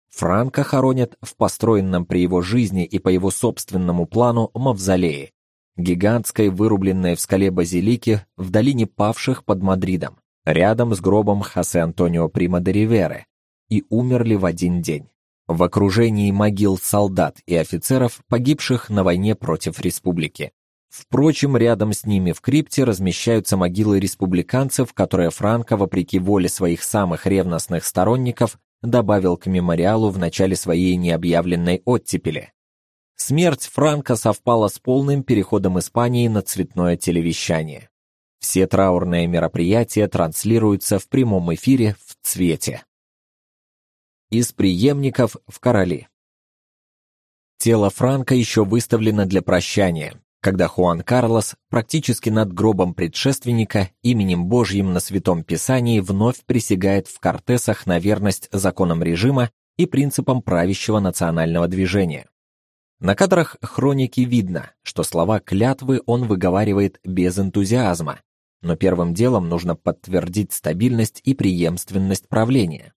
Франко хоронят в построенном при его жизни и по его собственному плану мавзолее, гигантской вырубленной в скале базилике в долине павших под Мадридом, рядом с гробом Хосе Антонио Прима де Ривере, и умерли в один день в окружении могил солдат и офицеров, погибших на войне против республики. Впрочем, рядом с ними в крипте размещаются могилы республиканцев, которые Франко, вопреки воле своих самых ревностных сторонников, добавил к мемориалу в начале своей необъявленной оттепели. Смерть Франко совпала с полным переходом Испании на цветное телевещание. Все траурные мероприятия транслируются в прямом эфире в цвете. Из преемников в короли. Тело Франко еще выставлено для прощания когда Хуан Карлос практически над гробом предшественника именем Божьим на Святом Писании вновь присягает в кортесах на верность законам режима и принципам правящего национального движения. На кадрах хроники видно, что слова клятвы он выговаривает без энтузиазма, но первым делом нужно подтвердить стабильность и преемственность правления.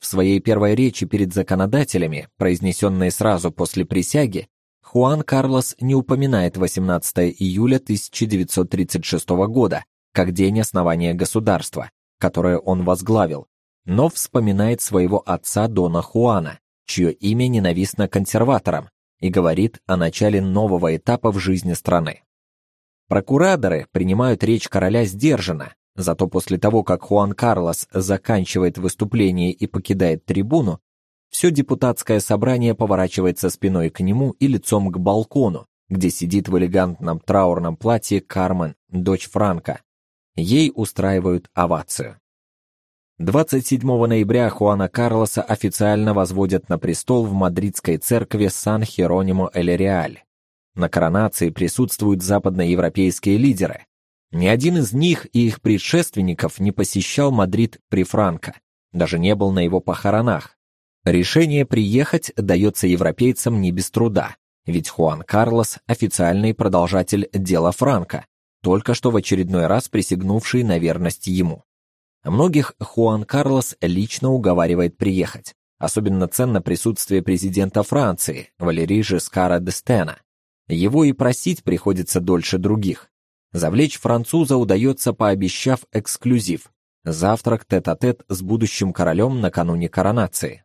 В своей первой речи перед законодателями, произнесенной сразу после присяги, Хуан Карлос не упоминает 18 июля 1936 года как день основания государства, которое он возглавил, но вспоминает своего отца Дона Хуана, чье имя ненавистно консерваторам, и говорит о начале нового этапа в жизни страны. Прокураторы принимают речь короля сдержанно, зато после того, как Хуан Карлос заканчивает выступление и покидает трибуну, все депутатское собрание поворачивается спиной к нему и лицом к балкону, где сидит в элегантном траурном платье Кармен, дочь Франка. Ей устраивают овацию. 27 ноября Хуана Карлоса официально возводят на престол в мадридской церкви Сан-Херонимо-эль-Реаль. На коронации присутствуют западноевропейские лидеры. Ни один из них и их предшественников не посещал Мадрид при Франко, даже не был на его похоронах. Решение приехать дается европейцам не без труда, ведь Хуан Карлос официальный продолжатель дела Франко, только что в очередной раз присягнувший на верность ему. Многих Хуан Карлос лично уговаривает приехать. Особенно ценно присутствие президента Франции Валерии Жескара д'Эстена. Его и просить приходится дольше других. Завлечь француза удается, пообещав эксклюзив завтрак тет-а-тет -тет с будущим королем накануне коронации.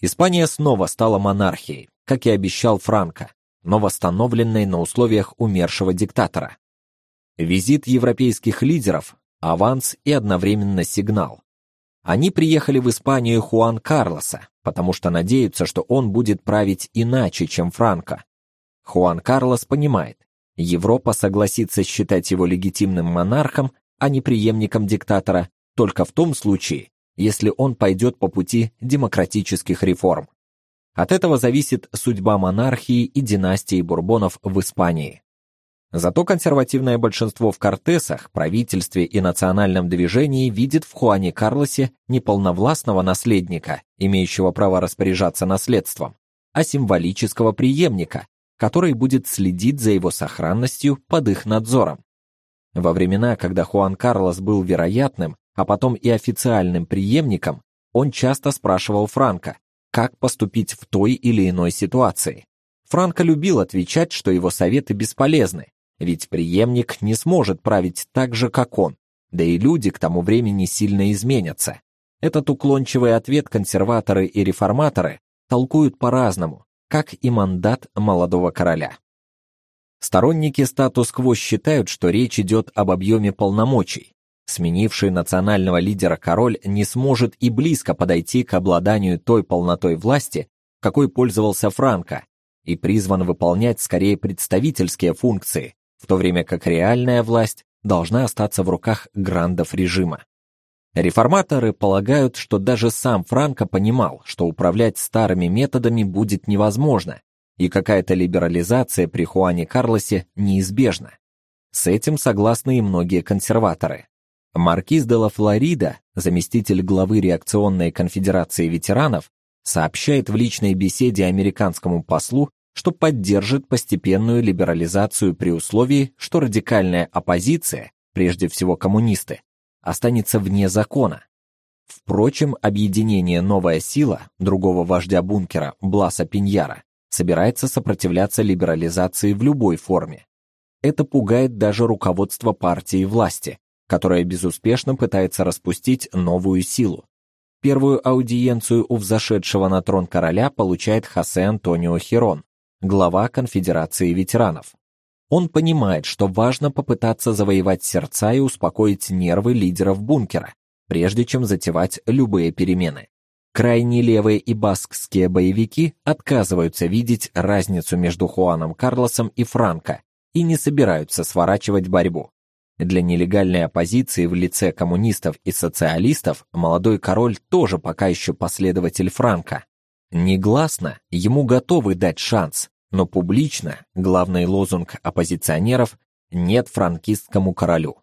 Испания снова стала монархией, как и обещал Франко, но восстановленной на условиях умершего диктатора. Визит европейских лидеров аванс и одновременно сигнал. Они приехали в Испанию Хуан Карлоса, потому что надеются, что он будет править иначе, чем Франко. Хуан Карлос понимает, Европа согласится считать его легитимным монархом, а не преемником диктатора, только в том случае, если он пойдет по пути демократических реформ. От этого зависит судьба монархии и династии Бурбонов в Испании. Зато консервативное большинство в Кортесах, правительстве и национальном движении видит в Хуане Карлосе не полновластного наследника, имеющего право распоряжаться наследством, а символического преемника, который будет следить за его сохранностью под их надзором. Во времена, когда Хуан Карлос был вероятным, а потом и официальным преемником, он часто спрашивал Франка, как поступить в той или иной ситуации. Франко любил отвечать, что его советы бесполезны, ведь преемник не сможет править так же, как он, да и люди к тому времени сильно изменятся. Этот уклончивый ответ консерваторы и реформаторы толкуют по-разному, как и мандат молодого короля. Сторонники статус-кво считают, что речь идет об объеме полномочий. Сменивший национального лидера король не сможет и близко подойти к обладанию той полнотой власти, какой пользовался Франко, и призван выполнять скорее представительские функции, в то время как реальная власть должна остаться в руках грандов режима. Реформаторы полагают, что даже сам Франко понимал, что управлять старыми методами будет невозможно, и какая-то либерализация при Хуане Карлосе неизбежна. С этим согласны и многие консерваторы. Маркиз де ла Флорида, заместитель главы реакционной конфедерации ветеранов, сообщает в личной беседе американскому послу, что поддержит постепенную либерализацию при условии, что радикальная оппозиция, прежде всего коммунисты, останется вне закона. Впрочем, объединение Новая сила другого вождя бункера Бласа Пиньяра собирается сопротивляться либерализации в любой форме. Это пугает даже руководство партии власти, которое безуспешно пытается распустить новую силу. Первую аудиенцию у взошедшего на трон короля получает Хосе Антонио Хирон, глава Конфедерации ветеранов. Он понимает, что важно попытаться завоевать сердца и успокоить нервы лидеров бункера, прежде чем затевать любые перемены. Крайне левые и баскские боевики отказываются видеть разницу между Хуаном Карлосом и Франко и не собираются сворачивать борьбу. Для нелегальной оппозиции в лице коммунистов и социалистов молодой король тоже пока еще последователь Франко, Негласно ему готовы дать шанс, но публично главный лозунг оппозиционеров нет франкистскому королю.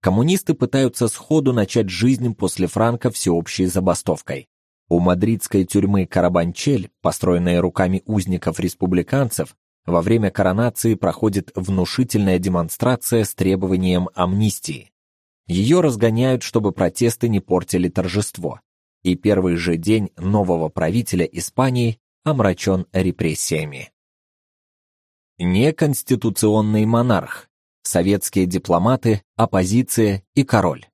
Коммунисты пытаются сходу начать жизнь после Франка всеобщей забастовкой. У мадридской тюрьмы Карабанчель, построенной руками узников-республиканцев, во время коронации проходит внушительная демонстрация с требованием амнистии. Ее разгоняют, чтобы протесты не портили торжество. И первый же день нового правителя Испании омрачен репрессиями. Неконституционный монарх, советские дипломаты, оппозиция и король.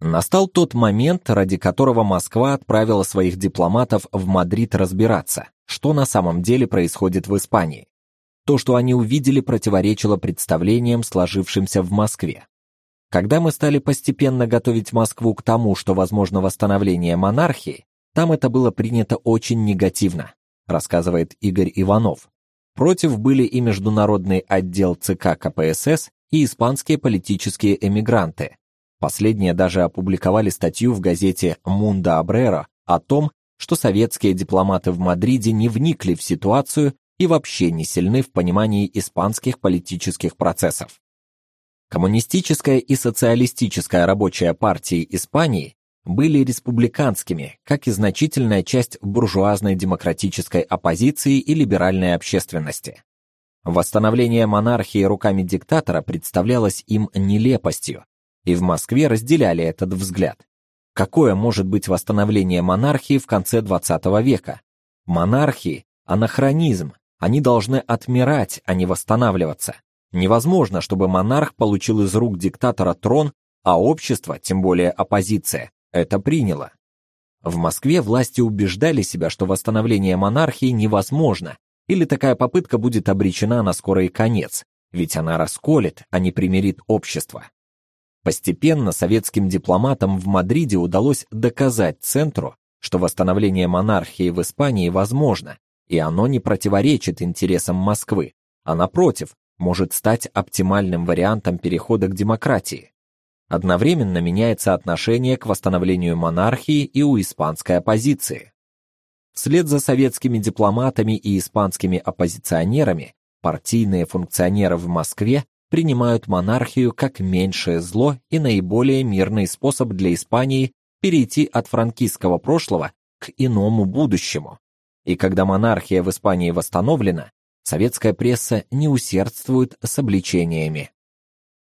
Настал тот момент, ради которого Москва отправила своих дипломатов в Мадрид разбираться, что на самом деле происходит в Испании. То, что они увидели, противоречило представлениям, сложившимся в Москве. Когда мы стали постепенно готовить Москву к тому, что возможно восстановление монархии, там это было принято очень негативно, рассказывает Игорь Иванов. Против были и международный отдел ЦК КПСС, и испанские политические эмигранты, Последние даже опубликовали статью в газете Mundo Obrero о том, что советские дипломаты в Мадриде не вникли в ситуацию и вообще не сильны в понимании испанских политических процессов. Коммунистическая и социалистическая рабочая партии Испании были республиканскими, как и значительная часть буржуазной демократической оппозиции и либеральной общественности. Восстановление монархии руками диктатора представлялось им нелепостью, и в Москве разделяли этот взгляд. Какое может быть восстановление монархии в конце XX века? Монархии анахронизм. Они должны отмирать, а не восстанавливаться. Невозможно, чтобы монарх получил из рук диктатора трон, а общество, тем более оппозиция, это приняло. В Москве власти убеждали себя, что восстановление монархии невозможно, или такая попытка будет обречена на скорый конец, ведь она расколет, а не примирит общество. Постепенно советским дипломатам в Мадриде удалось доказать центру, что восстановление монархии в Испании возможно, и оно не противоречит интересам Москвы, а напротив, может стать оптимальным вариантом перехода к демократии. Одновременно меняется отношение к восстановлению монархии и у испанской оппозиции. Вслед за советскими дипломатами и испанскими оппозиционерами партийные функционеры в Москве принимают монархию как меньшее зло и наиболее мирный способ для Испании перейти от франкистского прошлого к иному будущему. И когда монархия в Испании восстановлена, советская пресса не усердствует с обличениями.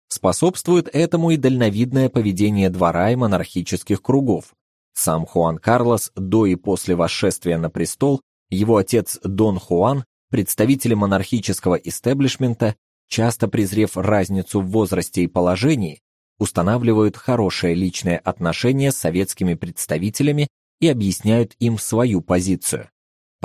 Способствует этому и дальновидное поведение двора и монархических кругов. Сам Хуан Карлос до и после восшествия на престол, его отец Дон Хуан, представители монархического истеблишмента часто презрев разницу в возрасте и положении, устанавливают хорошее личное отношение с советскими представителями и объясняют им свою позицию.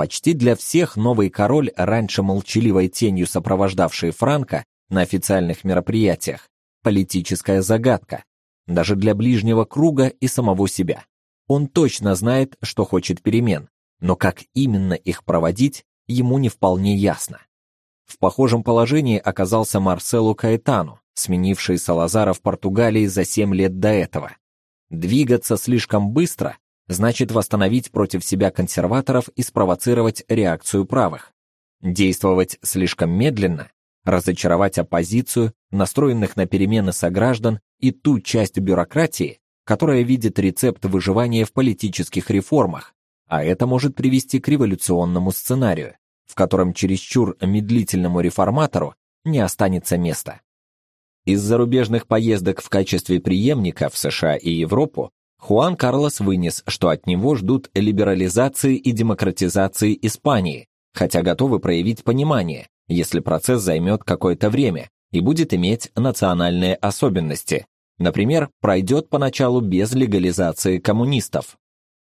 Почти для всех новый король, раньше молчаливой тенью сопровождавший Франка на официальных мероприятиях, политическая загадка, даже для ближнего круга и самого себя. Он точно знает, что хочет перемен, но как именно их проводить, ему не вполне ясно. В похожем положении оказался Марселу Каэтану, сменивший Салазара в Португалии за 7 лет до этого. Двигаться слишком быстро значит восстановить против себя консерваторов и спровоцировать реакцию правых. Действовать слишком медленно разочаровать оппозицию, настроенных на перемены сограждан и ту часть бюрократии, которая видит рецепт выживания в политических реформах, а это может привести к революционному сценарию в котором чересчур медлительному реформатору не останется места. Из зарубежных поездок в качестве преемника в США и Европу Хуан Карлос вынес, что от него ждут либерализации и демократизации Испании, хотя готовы проявить понимание, если процесс займет какое-то время и будет иметь национальные особенности. Например, пройдет поначалу без легализации коммунистов.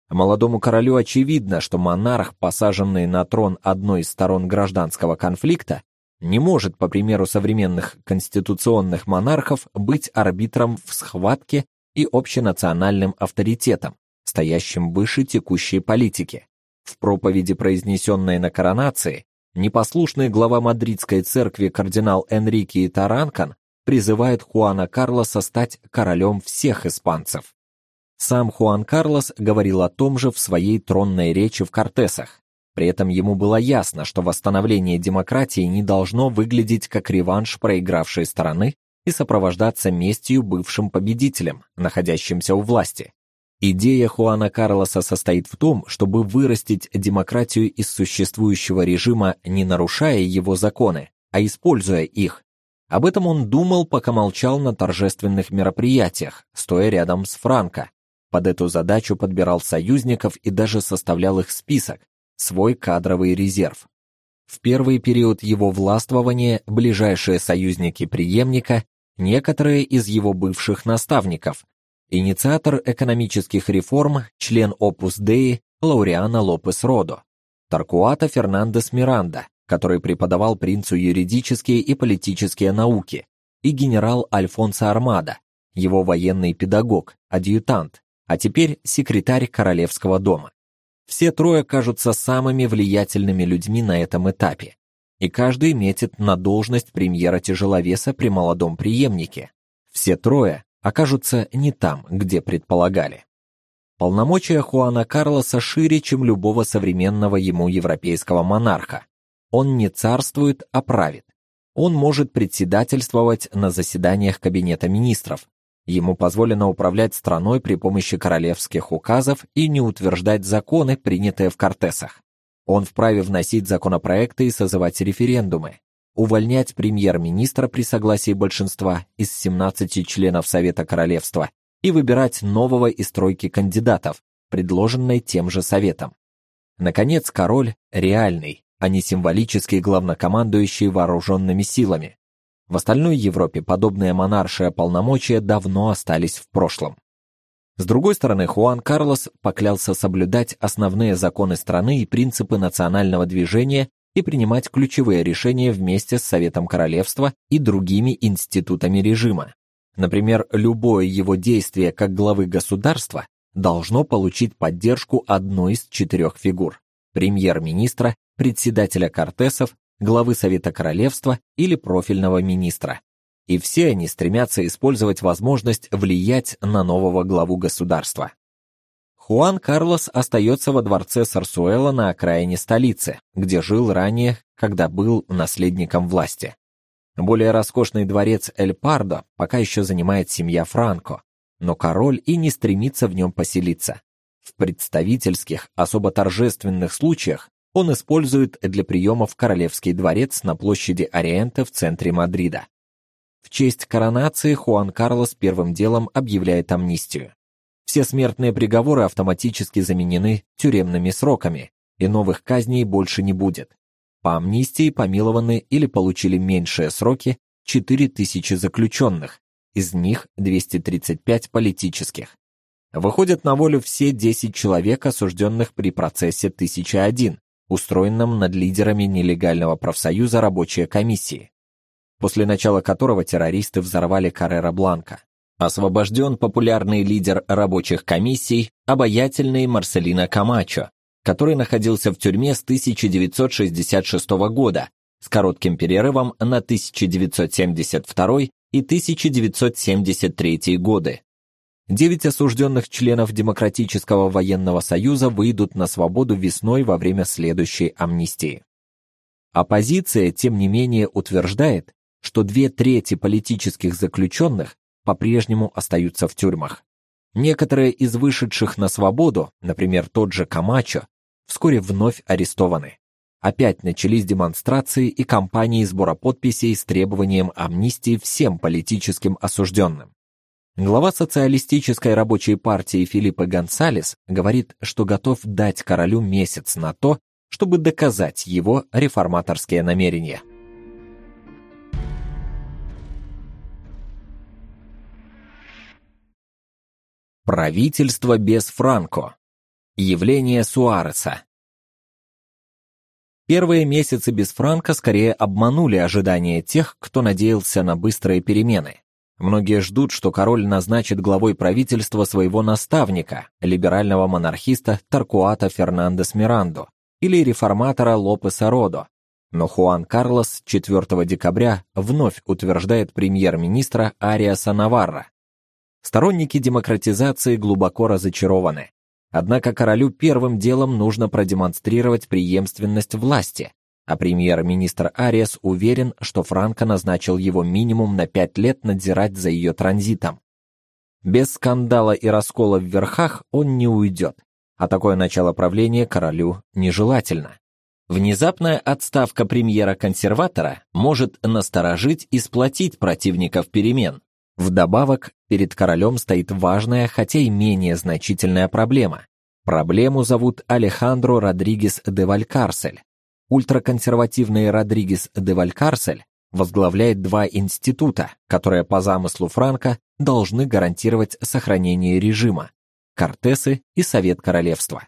Молодому королю очевидно, что монарх, посаженный на трон одной из сторон гражданского конфликта, не может, по примеру современных конституционных монархов, быть арбитром в схватке и общенациональным авторитетом, стоящим выше текущей политики. В проповеди, произнесенной на коронации, непослушный глава мадридской церкви кардинал Энрике Таранкан призывает Хуана Карлоса стать королем всех испанцев. Сам Хуан Карлос говорил о том же в своей тронной речи в Кортесах. При этом ему было ясно, что восстановление демократии не должно выглядеть как реванш проигравшей стороны и сопровождаться местью бывшим победителям, находящимся у власти. Идея Хуана Карлоса состоит в том, чтобы вырастить демократию из существующего режима, не нарушая его законы, а используя их. Об этом он думал, пока молчал на торжественных мероприятиях, стоя рядом с Франко. Под эту задачу подбирал союзников и даже составлял их список, свой кадровый резерв. В первый период его властвования ближайшие союзники преемника, некоторые из его бывших наставников, инициатор экономических реформ, член Opus Dei Лауриана Лопес Родо, Таркуата Фернандес Миранда, который преподавал принцу юридические и политические науки, и генерал Альфонсо Армада, его военный педагог, адъютант, а теперь секретарь королевского дома. Все трое кажутся самыми влиятельными людьми на этом этапе, и каждый метит на должность премьера-тяжеловеса при молодом преемнике. Все трое окажутся не там, где предполагали. Полномочия Хуана Карлоса шире, чем любого современного ему европейского монарха. Он не царствует, а правит. Он может председательствовать на заседаниях кабинета министров, Ему позволено управлять страной при помощи королевских указов и не утверждать законы, принятые в Кортесах. Он вправе вносить законопроекты и созывать референдумы, увольнять премьер-министра при согласии большинства из 17 членов Совета королевства и выбирать нового из тройки кандидатов, предложенной тем же советом. Наконец, король реальный, а не символический главнокомандующий вооруженными силами, в остальной Европе подобные монаршие полномочия давно остались в прошлом. С другой стороны, Хуан Карлос поклялся соблюдать основные законы страны и принципы национального движения и принимать ключевые решения вместе с Советом Королевства и другими институтами режима. Например, любое его действие как главы государства должно получить поддержку одной из четырех фигур: премьер-министра, председателя Кортесов, главы Совета Королевства или профильного министра. И все они стремятся использовать возможность влиять на нового главу государства. Хуан Карлос остается во дворце Сарсуэла на окраине столицы, где жил ранее, когда был наследником власти. Более роскошный дворец Эль Пардо пока еще занимает семья Франко, но король и не стремится в нем поселиться. В представительских, особо торжественных случаях он использует для приемов Королевский дворец на площади Ориента в центре Мадрида. В честь коронации Хуан Карлос первым делом объявляет амнистию. Все смертные приговоры автоматически заменены тюремными сроками, и новых казней больше не будет. По амнистии помилованы или получили меньшие сроки 4000 заключенных, из них 235 политических. Выходят на волю все 10 человек, осужденных при процессе 1001, устроенном над лидерами нелегального профсоюза рабочие комиссии, после начала которого террористы взорвали Каррера Бланка. Освобожден популярный лидер рабочих комиссий, обаятельный Марселино Камачо, который находился в тюрьме с 1966 года с коротким перерывом на 1972 и 1973 годы. Девять осужденных членов Демократического военного союза выйдут на свободу весной во время следующей амнистии. Оппозиция, тем не менее, утверждает, что две трети политических заключенных по-прежнему остаются в тюрьмах. Некоторые из вышедших на свободу, например, тот же Камачо, вскоре вновь арестованы. Опять начались демонстрации и кампании сбора подписей с требованием амнистии всем политическим осужденным. Глава социалистической рабочей партии Филиппо Гонсалес говорит, что готов дать королю месяц на то, чтобы доказать его реформаторские намерения. Правительство без Франко. Явление Суареса. Первые месяцы без Франко скорее обманули ожидания тех, кто надеялся на быстрые перемены. Многие ждут, что король назначит главой правительства своего наставника, либерального монархиста Таркуата Фернандес Миранду или реформатора Лопеса Родо. Но Хуан Карлос 4 декабря вновь утверждает премьер-министра Ариаса Наварра. Сторонники демократизации глубоко разочарованы. Однако королю первым делом нужно продемонстрировать преемственность власти, а премьер-министр Ариас уверен, что Франко назначил его минимум на пять лет надзирать за ее транзитом. Без скандала и раскола в верхах он не уйдет, а такое начало правления королю нежелательно. Внезапная отставка премьера-консерватора может насторожить и сплотить противников перемен. Вдобавок, перед королем стоит важная, хотя и менее значительная проблема. Проблему зовут Алехандро Родригес де Валькарсель. Ультраконсервативный Родригес де Валькарсель возглавляет два института, которые по замыслу Франка должны гарантировать сохранение режима: Кортесы и Совет королевства.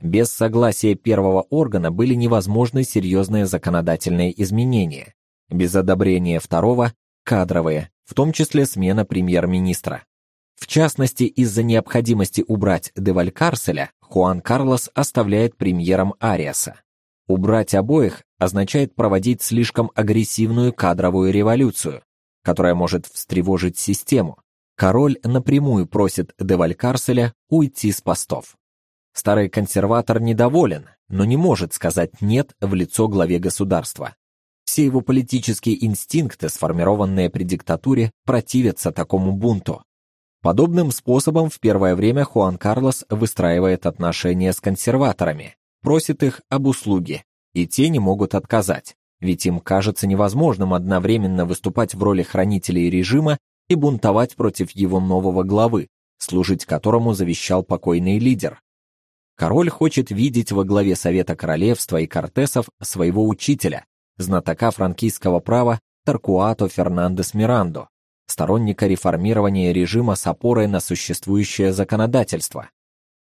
Без согласия первого органа были невозможны серьезные законодательные изменения. Без одобрения второго кадровые, в том числе смена премьер-министра. В частности, из-за необходимости убрать де Валькарселя, Хуан Карлос оставляет премьером Ариаса. Убрать обоих означает проводить слишком агрессивную кадровую революцию, которая может встревожить систему. Король напрямую просит де Валькарселя уйти с постов. Старый консерватор недоволен, но не может сказать нет в лицо главе государства. Все его политические инстинкты, сформированные при диктатуре, противятся такому бунту. Подобным способом в первое время Хуан Карлос выстраивает отношения с консерваторами, просит их об услуге, и те не могут отказать, ведь им кажется невозможным одновременно выступать в роли хранителей режима и бунтовать против его нового главы, служить которому завещал покойный лидер. Король хочет видеть во главе Совета королевства и кортесов своего учителя, знатока франкийского права Таркуато Фернандес Мирандо, сторонника реформирования режима с опорой на существующее законодательство.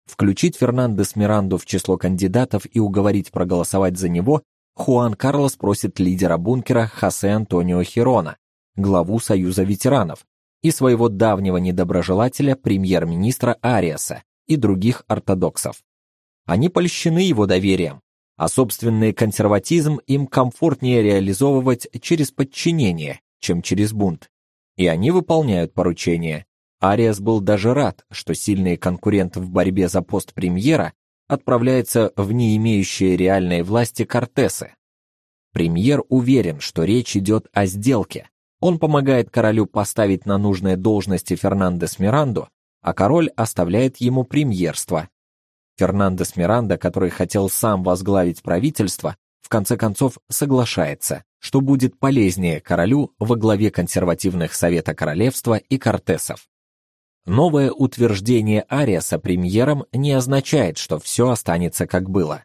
Включить Фернандес Миранду в число кандидатов и уговорить проголосовать за него Хуан Карлос просит лидера бункера Хосе Антонио Хирона, главу Союза ветеранов, и своего давнего недоброжелателя премьер-министра Ариаса и других ортодоксов. Они польщены его доверием, а собственный консерватизм им комфортнее реализовывать через подчинение, чем через бунт. И они выполняют поручение. Ариас был даже рад, что сильный конкурент в борьбе за пост премьера отправляется в не имеющие реальной власти Кортесы. Премьер уверен, что речь идет о сделке. Он помогает королю поставить на нужные должности Фернандес Миранду, а король оставляет ему премьерство, Фернандес Миранда, который хотел сам возглавить правительство, в конце концов соглашается, что будет полезнее королю во главе консервативных Совета королевства и кортесов. Новое утверждение Ариаса премьером не означает, что все останется как было.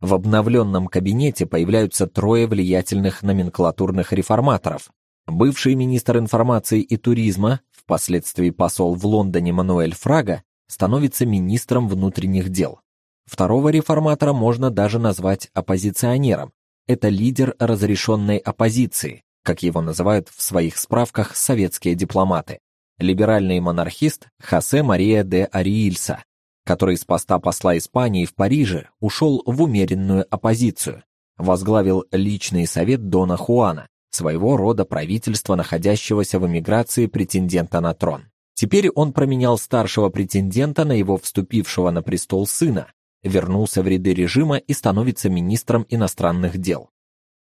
В обновленном кабинете появляются трое влиятельных номенклатурных реформаторов. Бывший министр информации и туризма, впоследствии посол в Лондоне Мануэль Фрага, становится министром внутренних дел. Второго реформатора можно даже назвать оппозиционером. Это лидер разрешенной оппозиции, как его называют в своих справках советские дипломаты. Либеральный монархист Хосе Мария де Ариильса, который с поста посла Испании в Париже ушел в умеренную оппозицию, возглавил личный совет Дона Хуана, своего рода правительство находящегося в эмиграции претендента на трон. Теперь он променял старшего претендента на его вступившего на престол сына, вернулся в ряды режима и становится министром иностранных дел.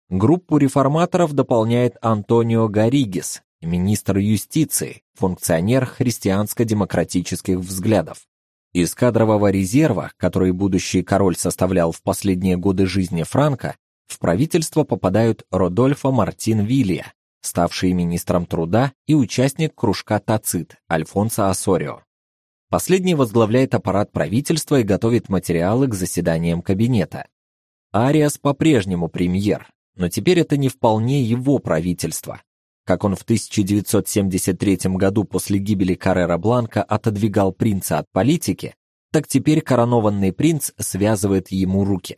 Группу реформаторов дополняет Антонио Гаригес, министр юстиции, функционер христианско-демократических взглядов. Из кадрового резерва, который будущий король составлял в последние годы жизни Франка, в правительство попадают Родольфо Мартин Вилья, ставший министром труда и участник кружка Тацит Альфонсо Асорио. Последний возглавляет аппарат правительства и готовит материалы к заседаниям кабинета. Ариас по-прежнему премьер, но теперь это не вполне его правительство. Как он в 1973 году после гибели Каррера Бланка отодвигал принца от политики, так теперь коронованный принц связывает ему руки.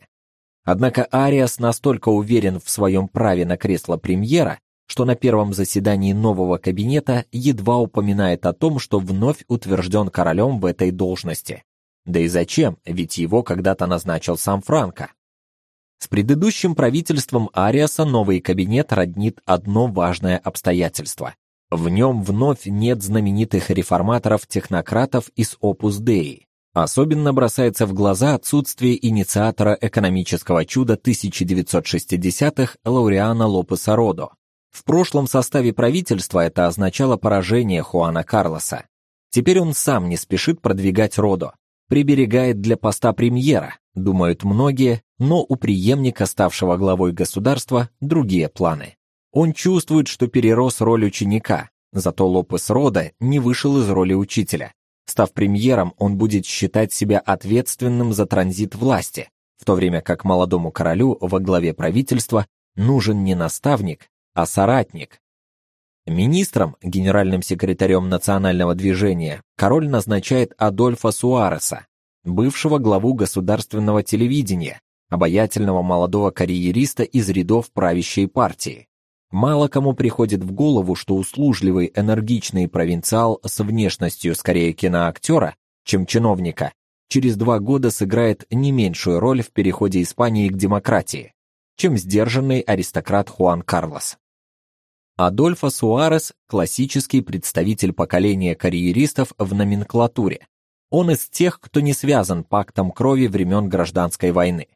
Однако Ариас настолько уверен в своем праве на кресло премьера, что на первом заседании нового кабинета едва упоминает о том, что вновь утвержден королем в этой должности. Да и зачем, ведь его когда-то назначил сам Франко. С предыдущим правительством Ариаса новый кабинет роднит одно важное обстоятельство. В нем вновь нет знаменитых реформаторов-технократов из Opus Dei. Особенно бросается в глаза отсутствие инициатора экономического чуда 1960-х Лауриана Лопеса Родо. В прошлом составе правительства это означало поражение Хуана Карлоса. Теперь он сам не спешит продвигать Родо, приберегает для поста премьера, думают многие, но у преемника, ставшего главой государства, другие планы. Он чувствует, что перерос роль ученика, зато Лопес Рода не вышел из роли учителя. Став премьером, он будет считать себя ответственным за транзит власти, в то время как молодому королю во главе правительства нужен не наставник, а соратник. Министром, генеральным секретарем национального движения, король назначает Адольфа Суареса, бывшего главу государственного телевидения, обаятельного молодого карьериста из рядов правящей партии. Мало кому приходит в голову, что услужливый, энергичный провинциал с внешностью скорее киноактера, чем чиновника, через два года сыграет не меньшую роль в переходе Испании к демократии, чем сдержанный аристократ Хуан Карлос. Адольфо Суарес классический представитель поколения карьеристов в номенклатуре. Он из тех, кто не связан пактом крови времен гражданской войны.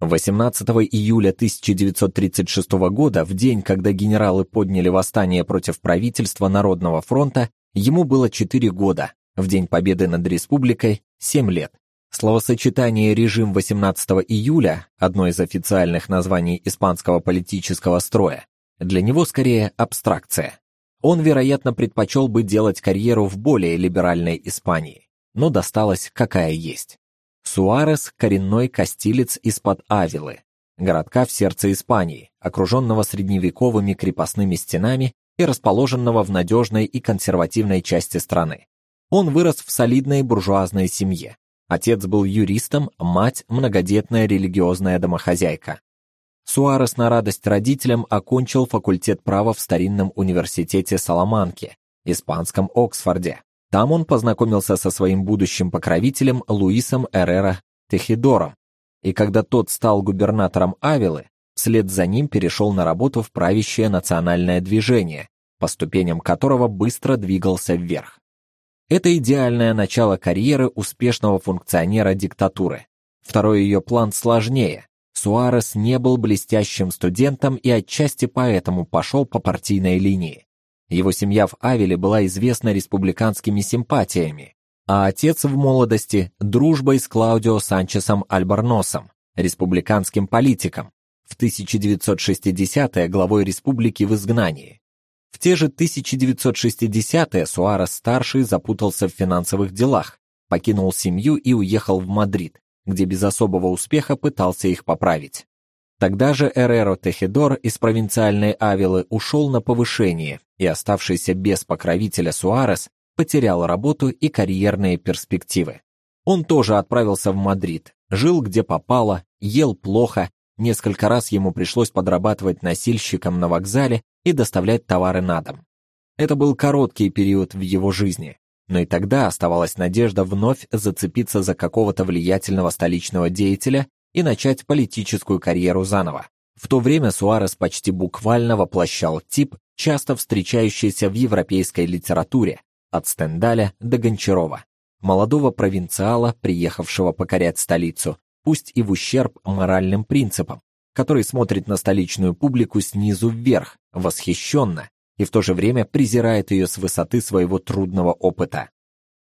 18 июля 1936 года, в день, когда генералы подняли восстание против правительства Народного фронта, ему было 4 года, в день победы над республикой 7 лет. Словосочетание режим 18 июля, одно из официальных названий испанского политического строя, для него скорее абстракция. Он, вероятно, предпочел бы делать карьеру в более либеральной Испании, но досталось какая есть. Суарес коренной кастилец из-под Авилы, городка в сердце Испании, окруженного средневековыми крепостными стенами и расположенного в надежной и консервативной части страны. Он вырос в солидной буржуазной семье. Отец был юристом, мать многодетная религиозная домохозяйка. Суарес на радость родителям окончил факультет права в старинном университете Саламанки, испанском Оксфорде. Там он познакомился со своим будущим покровителем Луисом Эррера Техидором, и когда тот стал губернатором Авилы, вслед за ним перешел на работу в правящее национальное движение, по ступеням которого быстро двигался вверх. Это идеальное начало карьеры успешного функционера диктатуры. Второй ее план сложнее. Суарес не был блестящим студентом и отчасти поэтому пошел по партийной линии. Его семья в Авиле была известна республиканскими симпатиями, а отец в молодости дружбой с Клаудио Санчесом Альбарносом, республиканским политиком, в 1960-е главой республики в изгнании. В те же 1960-е Суарес-старший запутался в финансовых делах, покинул семью и уехал в Мадрид, где без особого успеха пытался их поправить. Тогда же Эрреро Техедор из провинциальной Авилы ушел на повышение, и оставшийся без покровителя Суарес потерял работу и карьерные перспективы. Он тоже отправился в Мадрид, жил где попало, ел плохо, несколько раз ему пришлось подрабатывать носильщиком на вокзале и доставлять товары на дом. Это был короткий период в его жизни, но и тогда оставалась надежда вновь зацепиться за какого-то влиятельного столичного деятеля и начать политическую карьеру заново. В то время Суарес почти буквально воплощал тип, часто встречающийся в европейской литературе, от Стендаля до Гончарова, молодого провинциала, приехавшего покорять столицу, пусть и в ущерб моральным принципам, который смотрит на столичную публику снизу вверх, восхищенно, и в то же время презирает ее с высоты своего трудного опыта.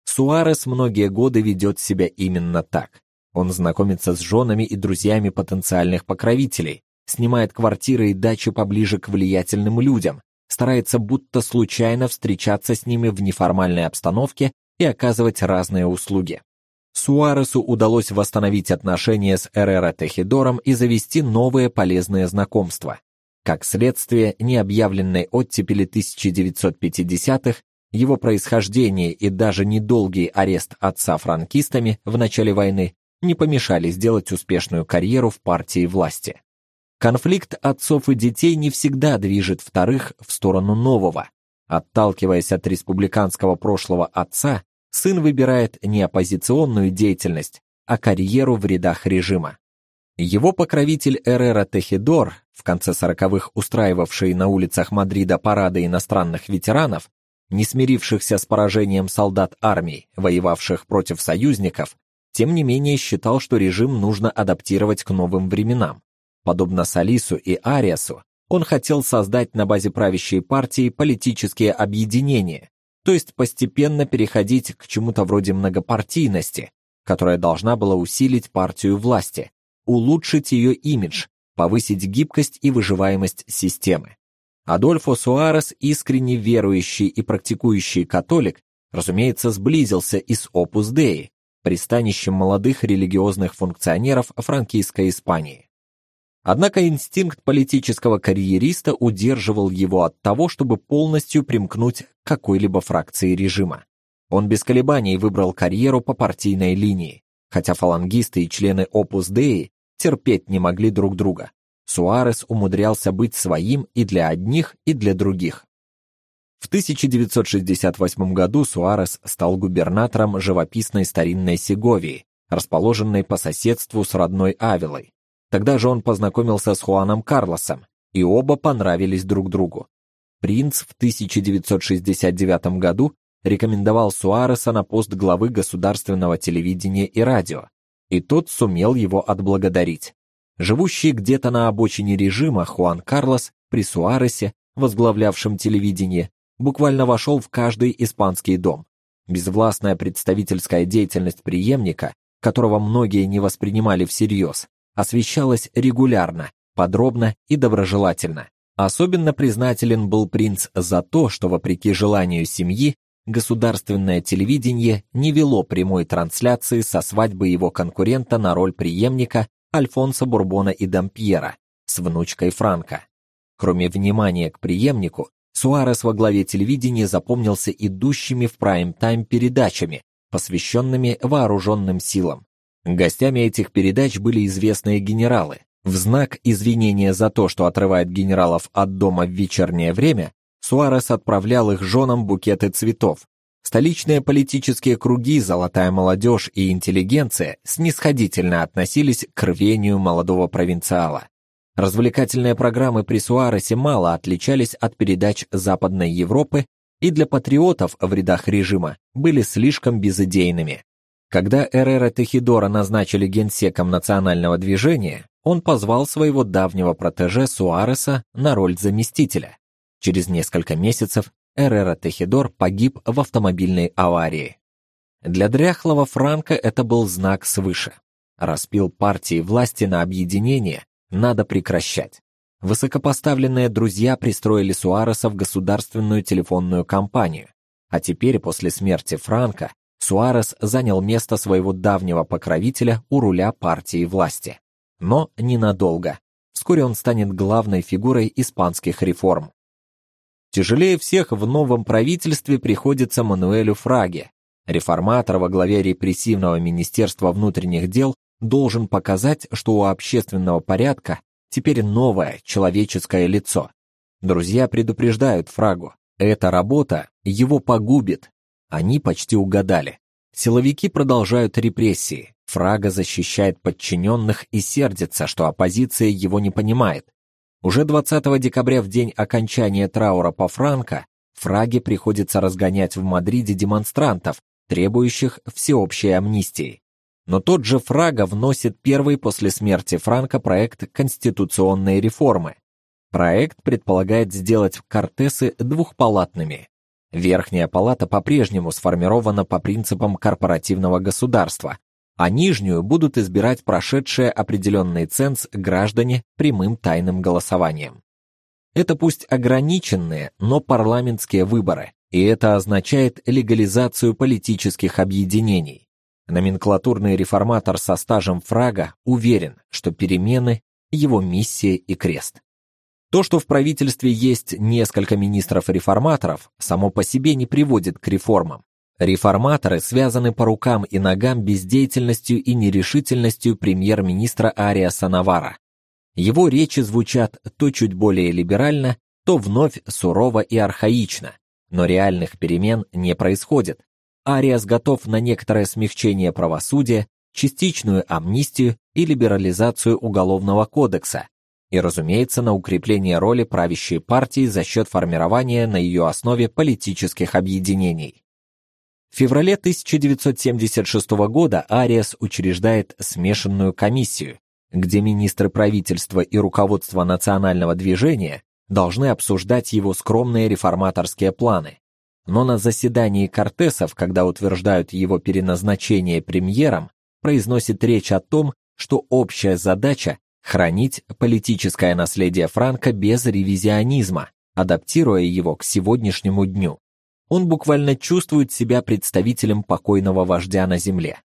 Суарес многие годы ведет себя именно так. Он знакомится с женами и друзьями потенциальных покровителей, снимает квартиры и дачи поближе к влиятельным людям, старается будто случайно встречаться с ними в неформальной обстановке и оказывать разные услуги. Суаресу удалось восстановить отношения с Эррера Техидором и завести новые полезные знакомства. Как следствие необъявленной оттепели 1950-х, его происхождение и даже недолгий арест отца франкистами в начале войны не помешали сделать успешную карьеру в партии власти. Конфликт отцов и детей не всегда движет вторых в сторону нового. Отталкиваясь от республиканского прошлого отца, сын выбирает не оппозиционную деятельность, а карьеру в рядах режима. Его покровитель Эррера Техидор, в конце сороковых устраивавший на улицах Мадрида парады иностранных ветеранов, не смирившихся с поражением солдат армий, воевавших против союзников, тем не менее считал, что режим нужно адаптировать к новым временам. Подобно Салису и Ариасу, он хотел создать на базе правящей партии политические объединения, то есть постепенно переходить к чему-то вроде многопартийности, которая должна была усилить партию власти, улучшить ее имидж, повысить гибкость и выживаемость системы. Адольфо Суарес, искренне верующий и практикующий католик, разумеется, сблизился и с Opus Dei, пристанищем молодых религиозных функционеров франкийской Испании. Однако инстинкт политического карьериста удерживал его от того, чтобы полностью примкнуть к какой-либо фракции режима. Он без колебаний выбрал карьеру по партийной линии, хотя фалангисты и члены Opus Dei терпеть не могли друг друга. Суарес умудрялся быть своим и для одних, и для других. В 1968 году Суарес стал губернатором живописной старинной Сеговии, расположенной по соседству с родной Авилой. Тогда же он познакомился с Хуаном Карлосом, и оба понравились друг другу. Принц в 1969 году рекомендовал Суареса на пост главы государственного телевидения и радио, и тот сумел его отблагодарить. Живущий где-то на обочине режима Хуан Карлос при Суаресе, возглавлявшем телевидение, буквально вошел в каждый испанский дом. Безвластная представительская деятельность преемника, которого многие не воспринимали всерьез, освещалась регулярно, подробно и доброжелательно. Особенно признателен был принц за то, что вопреки желанию семьи государственное телевидение не вело прямой трансляции со свадьбы его конкурента на роль преемника Альфонса Бурбона и Дампьера с внучкой Франко. Кроме внимания к преемнику, Суарес во главе телевидения запомнился идущими в прайм-тайм передачами, посвященными вооруженным силам. Гостями этих передач были известные генералы. В знак извинения за то, что отрывает генералов от дома в вечернее время, Суарес отправлял их женам букеты цветов. Столичные политические круги, золотая молодежь и интеллигенция снисходительно относились к рвению молодого провинциала. Развлекательные программы при Суаресе мало отличались от передач Западной Европы и для патриотов в рядах режима были слишком безыдейными. Когда Эррера Техидора назначили генсеком национального движения, он позвал своего давнего протеже Суареса на роль заместителя. Через несколько месяцев Эррера Техидор погиб в автомобильной аварии. Для дряхлого Франка это был знак свыше. Распил партии власти на объединение надо прекращать. Высокопоставленные друзья пристроили Суареса в государственную телефонную компанию, а теперь после смерти Франка Суарес занял место своего давнего покровителя у руля партии власти. Но ненадолго. Вскоре он станет главной фигурой испанских реформ. Тяжелее всех в новом правительстве приходится Мануэлю Фраге. Реформатор во главе репрессивного министерства внутренних дел должен показать, что у общественного порядка теперь новое человеческое лицо. Друзья предупреждают Фрагу, эта работа его погубит. Они почти угадали. Силовики продолжают репрессии. Фрага защищает подчиненных и сердится, что оппозиция его не понимает. Уже 20 декабря в день окончания траура по Франко Фраге приходится разгонять в Мадриде демонстрантов, требующих всеобщей амнистии. Но тот же Фрага вносит первый после смерти Франка проект конституционной реформы. Проект предполагает сделать Кортесы двухпалатными. Верхняя палата по-прежнему сформирована по принципам корпоративного государства, а нижнюю будут избирать прошедшие определенный ценз граждане прямым тайным голосованием. Это пусть ограниченные, но парламентские выборы, и это означает легализацию политических объединений. Номенклатурный реформатор со стажем фрага уверен, что перемены его миссия и крест. То, что в правительстве есть несколько министров-реформаторов, само по себе не приводит к реформам. Реформаторы связаны по рукам и ногам бездеятельностью и нерешительностью премьер-министра Ариаса Навара. Его речи звучат то чуть более либерально, то вновь сурово и архаично, но реальных перемен не происходит. Ариас готов на некоторое смягчение правосудия, частичную амнистию и либерализацию уголовного кодекса, и, разумеется, на укрепление роли правящей партии за счет формирования на ее основе политических объединений. В феврале 1976 года Ариас учреждает смешанную комиссию, где министры правительства и руководство национального движения должны обсуждать его скромные реформаторские планы, Но на заседании Кортесов, когда утверждают его переназначение премьером, произносит речь о том, что общая задача хранить политическое наследие Франка без ревизионизма, адаптируя его к сегодняшнему дню. Он буквально чувствует себя представителем покойного вождя на земле.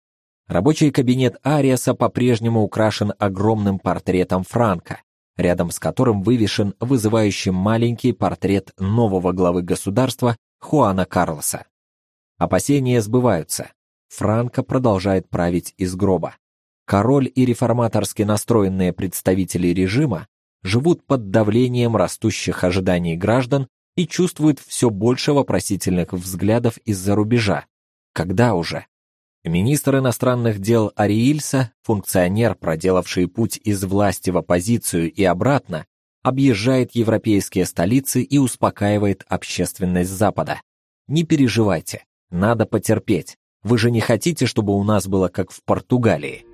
Рабочий кабинет Ариаса по-прежнему украшен огромным портретом Франка, рядом с которым вывешен вызывающий маленький портрет нового главы государства Хуана Карлоса. Опасения сбываются. Франко продолжает править из гроба. Король и реформаторски настроенные представители режима живут под давлением растущих ожиданий граждан и чувствуют все больше вопросительных взглядов из-за рубежа. Когда уже? Министр иностранных дел Ариильса, функционер, проделавший путь из власти в оппозицию и обратно, объезжает европейские столицы и успокаивает общественность Запада. Не переживайте, надо потерпеть. Вы же не хотите, чтобы у нас было как в Португалии.